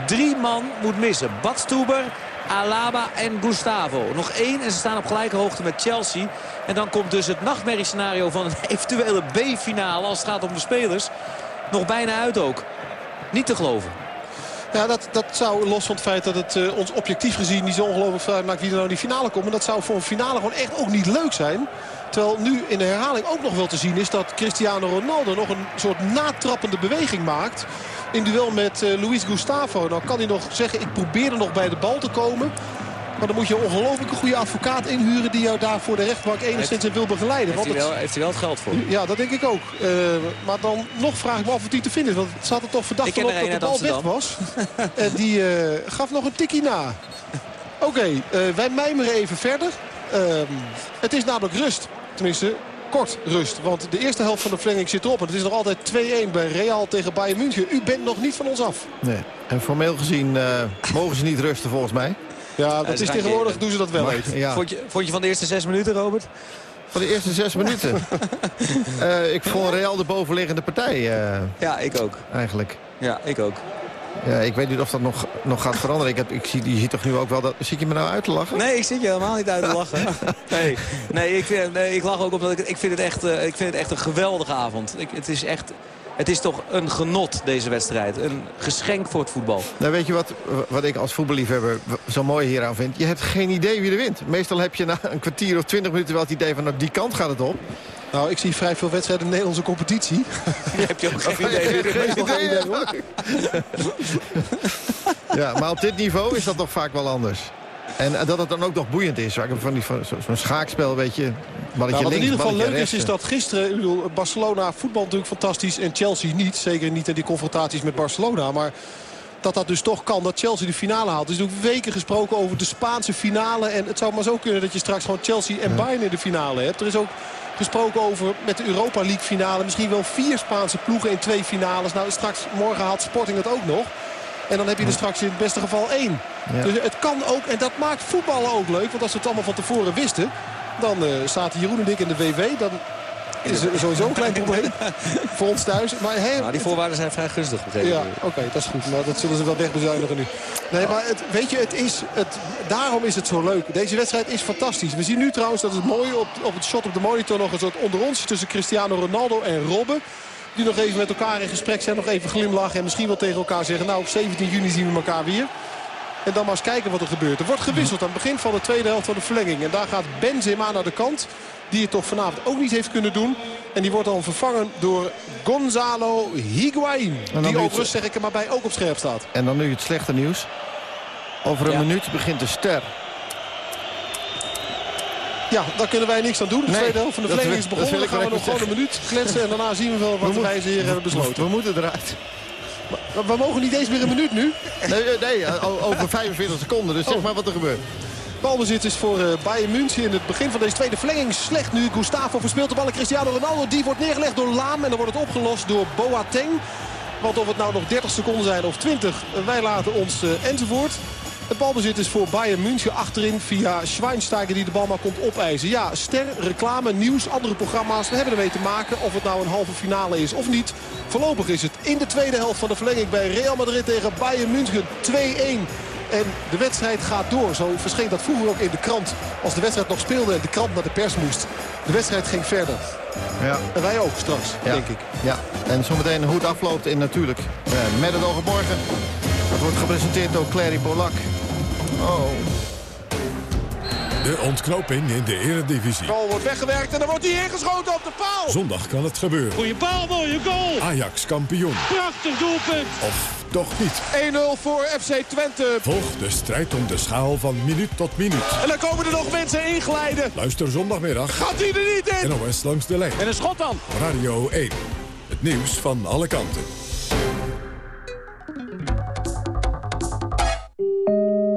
drie man moet missen. Badstuber, Alaba en Gustavo. Nog één en ze staan op gelijke hoogte met Chelsea. En dan komt dus het nachtmerriescenario van een <laughs> eventuele B-finale... als het gaat om de spelers, nog bijna uit ook. Niet te geloven. Ja, dat, dat zou los van het feit dat het uh, ons objectief gezien niet zo ongelooflijk maakt wie er nou in die finale komt. Maar dat zou voor een finale gewoon echt ook niet leuk zijn. Terwijl nu in de herhaling ook nog wel te zien is dat Cristiano Ronaldo nog een soort natrappende beweging maakt. In duel met uh, Luis Gustavo. Dan kan hij nog zeggen ik probeer er nog bij de bal te komen. Maar dan moet je een ongelooflijk goede advocaat inhuren... die jou daar voor de rechtbank enigszins in wil begeleiden. Heeft, hij wel, heeft hij wel het geld voor? Ja, dat denk ik ook. Uh, maar dan nog vraag ik me af wat hij te vinden is. Want zat er toch verdacht van op dat de bal weg was. en die uh, gaf nog een tikkie na. Oké, okay, uh, wij mijmeren even verder. het is namelijk rust. Tenminste, kort rust. Want de eerste helft van de verlenging zit erop. En het is nog altijd 2-1 bij Real tegen Bayern München. U bent nog niet van ons af. Nee. En formeel gezien mogen ze niet rusten volgens mij. Ja, dat is tegenwoordig doen ze dat wel even. Ja. Vond, je, vond je van de eerste zes minuten, Robert? Van de eerste zes minuten? uh, <laughs> ik vond Real de bovenliggende partij. Uh, ja, ik ook. Eigenlijk. Ja, ik ook. Ja, ik weet niet of dat nog, nog gaat veranderen. Ik heb, ik zie, je ziet toch nu ook wel dat... Zit je me nou uit te lachen? Nee, ik zit je helemaal niet uit te lachen. <laughs> nee, nee, ik, vind, nee, ik lach ook omdat ik, ik, vind het echt, uh, ik vind het echt een geweldige avond. Ik, het is echt... Het is toch een genot, deze wedstrijd. Een geschenk voor het voetbal. Nou, weet je wat, wat ik als voetballiefhebber zo mooi hieraan vind? Je hebt geen idee wie er wint. Meestal heb je na een kwartier of twintig minuten wel het idee van... Nou, die kant gaat het op. Nou, ik zie vrij veel wedstrijden in de Nederlandse competitie. <laughs> Je hebt je ook geen idee. Geen idee ja, maar op dit niveau is dat toch vaak wel anders. En dat het dan ook nog boeiend is. Van die, zo'n zo schaakspel, weet je. Nou, wat in ieder geval leuk is, is dat gisteren... Ik bedoel, Barcelona voetbal natuurlijk fantastisch en Chelsea niet. Zeker niet in die confrontaties met Barcelona. Maar dat dat dus toch kan, dat Chelsea de finale haalt. Er is ook weken gesproken over de Spaanse finale. En het zou maar zo kunnen dat je straks gewoon Chelsea en Bayern in de finale hebt. Er is ook gesproken over met de Europa League finale. Misschien wel vier Spaanse ploegen in twee finales. Nou, straks morgen haalt Sporting het ook nog. En dan heb je er straks in het beste geval één. Ja. Dus het kan ook, en dat maakt voetballen ook leuk. Want als we het allemaal van tevoren wisten... dan uh, staat Jeroen en ik in de WW. Dan is er sowieso een klein probleem <laughs> voor ons thuis. Maar hey, nou, die voorwaarden zijn vrij gunstig. Ja, oké, okay, dat is goed. Maar dat zullen ze wel wegbezuinigen nu. Nee, maar het, weet je, het is, het, daarom is het zo leuk. Deze wedstrijd is fantastisch. We zien nu trouwens, dat is mooi op, op het shot op de monitor... nog een soort onder ons tussen Cristiano Ronaldo en Robben. Die nog even met elkaar in gesprek zijn. Nog even glimlachen en misschien wel tegen elkaar zeggen... nou, op 17 juni zien we elkaar weer. En dan maar eens kijken wat er gebeurt. Er wordt gewisseld aan het begin van de tweede helft van de verlenging. En daar gaat Benzema naar de kant. Die het toch vanavond ook niet heeft kunnen doen. En die wordt dan vervangen door Gonzalo Higuain. Die overigens, zeg ik er maar bij, ook op scherp staat. En dan nu het slechte nieuws. Over een minuut begint de ster. Ja, daar kunnen wij niks aan doen. De Nee, tweede helft van de verlenging is begonnen. Dan gaan we nog gewoon een minuut kletsen. En daarna zien we wel wat We wijze heren hebben besloten. We moeten eruit. Maar we mogen niet eens meer een minuut nu. Nee, eh, nee eh, over 45 seconden. Dus zeg Oh. maar wat er gebeurt. Balbezit is voor eh, Bayern München in het begin van deze tweede verlenging. Slecht nu. Gustavo verspeelt de bal Cristiano Ronaldo. Die wordt neergelegd door Laam. En dan wordt het opgelost door Boateng. Want of het nou nog 30 seconden zijn of 20, eh, wij laten ons enzovoort. Het balbezit is voor Bayern München achterin via Schweinsteiger die de bal maar komt opeisen. Ja, ster, reclame, nieuws, andere programma's. We hebben ermee te maken of het nou een halve finale is of niet. Voorlopig is het in de tweede helft van de verlenging bij Real Madrid tegen Bayern München 2-1. En de wedstrijd gaat door. Zo verscheen dat vroeger ook in de krant. Als de wedstrijd nog speelde en de krant naar de pers moest. De wedstrijd ging verder. Ja. En wij ook straks, Ja. denk ik. Ja, en zometeen hoe het afloopt in natuurlijk eh, met het oog op morgen. Dat wordt gepresenteerd door Clary Polak. Oh. De ontknoping in de eredivisie. De bal wordt weggewerkt en dan wordt hij ingeschoten op de paal. Zondag kan het gebeuren. Goeie paal, mooie goal. Ajax kampioen. Prachtig doelpunt. Of toch niet. 1-0 voor FC Twente. Volg de strijd om de schaal van minuut tot minuut. En dan komen er nog mensen inglijden. Luister zondagmiddag. Gaat hij er niet in? NOS langs de lijn. En een schot dan. Radio 1. Het nieuws van alle kanten.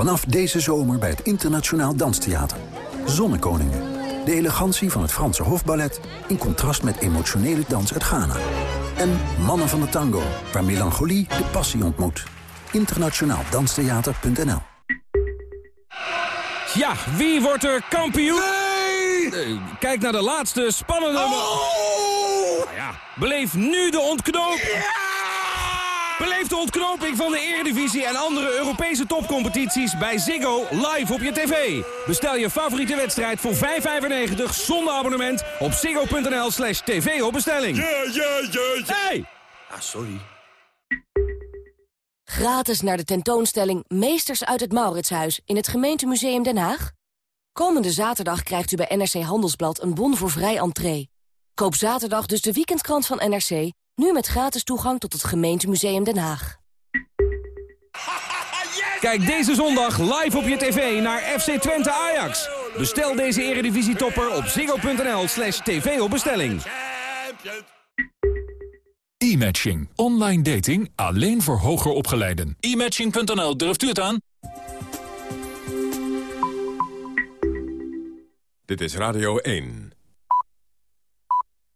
Vanaf deze zomer bij het Internationaal Danstheater. Zonnekoningen. De elegantie van het Franse hofballet... in contrast met emotionele dans uit Ghana. En Mannen van de Tango, waar melancholie de passie ontmoet. Internationaaldanstheater.nl Ja, wie wordt er kampioen? Nee! Kijk naar de laatste spannende... Nou ja, beleef nu de ontknoping. Beleef de ontknoping van de Eredivisie en andere Europese topcompetities bij Ziggo live op je tv. Bestel je favoriete wedstrijd voor 5,95 zonder abonnement op ziggo.nl slash tv op bestelling. Ja, ja, ja, ja. Hey! Ah, sorry. Gratis naar de tentoonstelling Meesters uit het Mauritshuis in het Gemeentemuseum Den Haag. Komende zaterdag krijgt u bij NRC Handelsblad een bon voor vrij entree. Koop zaterdag dus de weekendkrant van NRC, nu met gratis toegang tot het Gemeentemuseum Den Haag. <laughs> Kijk deze zondag live op je tv naar FC Twente Ajax. Bestel deze eredivisietopper op ziggo.nl slash tv op bestelling. E-matching. Online dating alleen voor hoger opgeleiden. E-matching.nl, durft u het aan? Dit is Radio 1.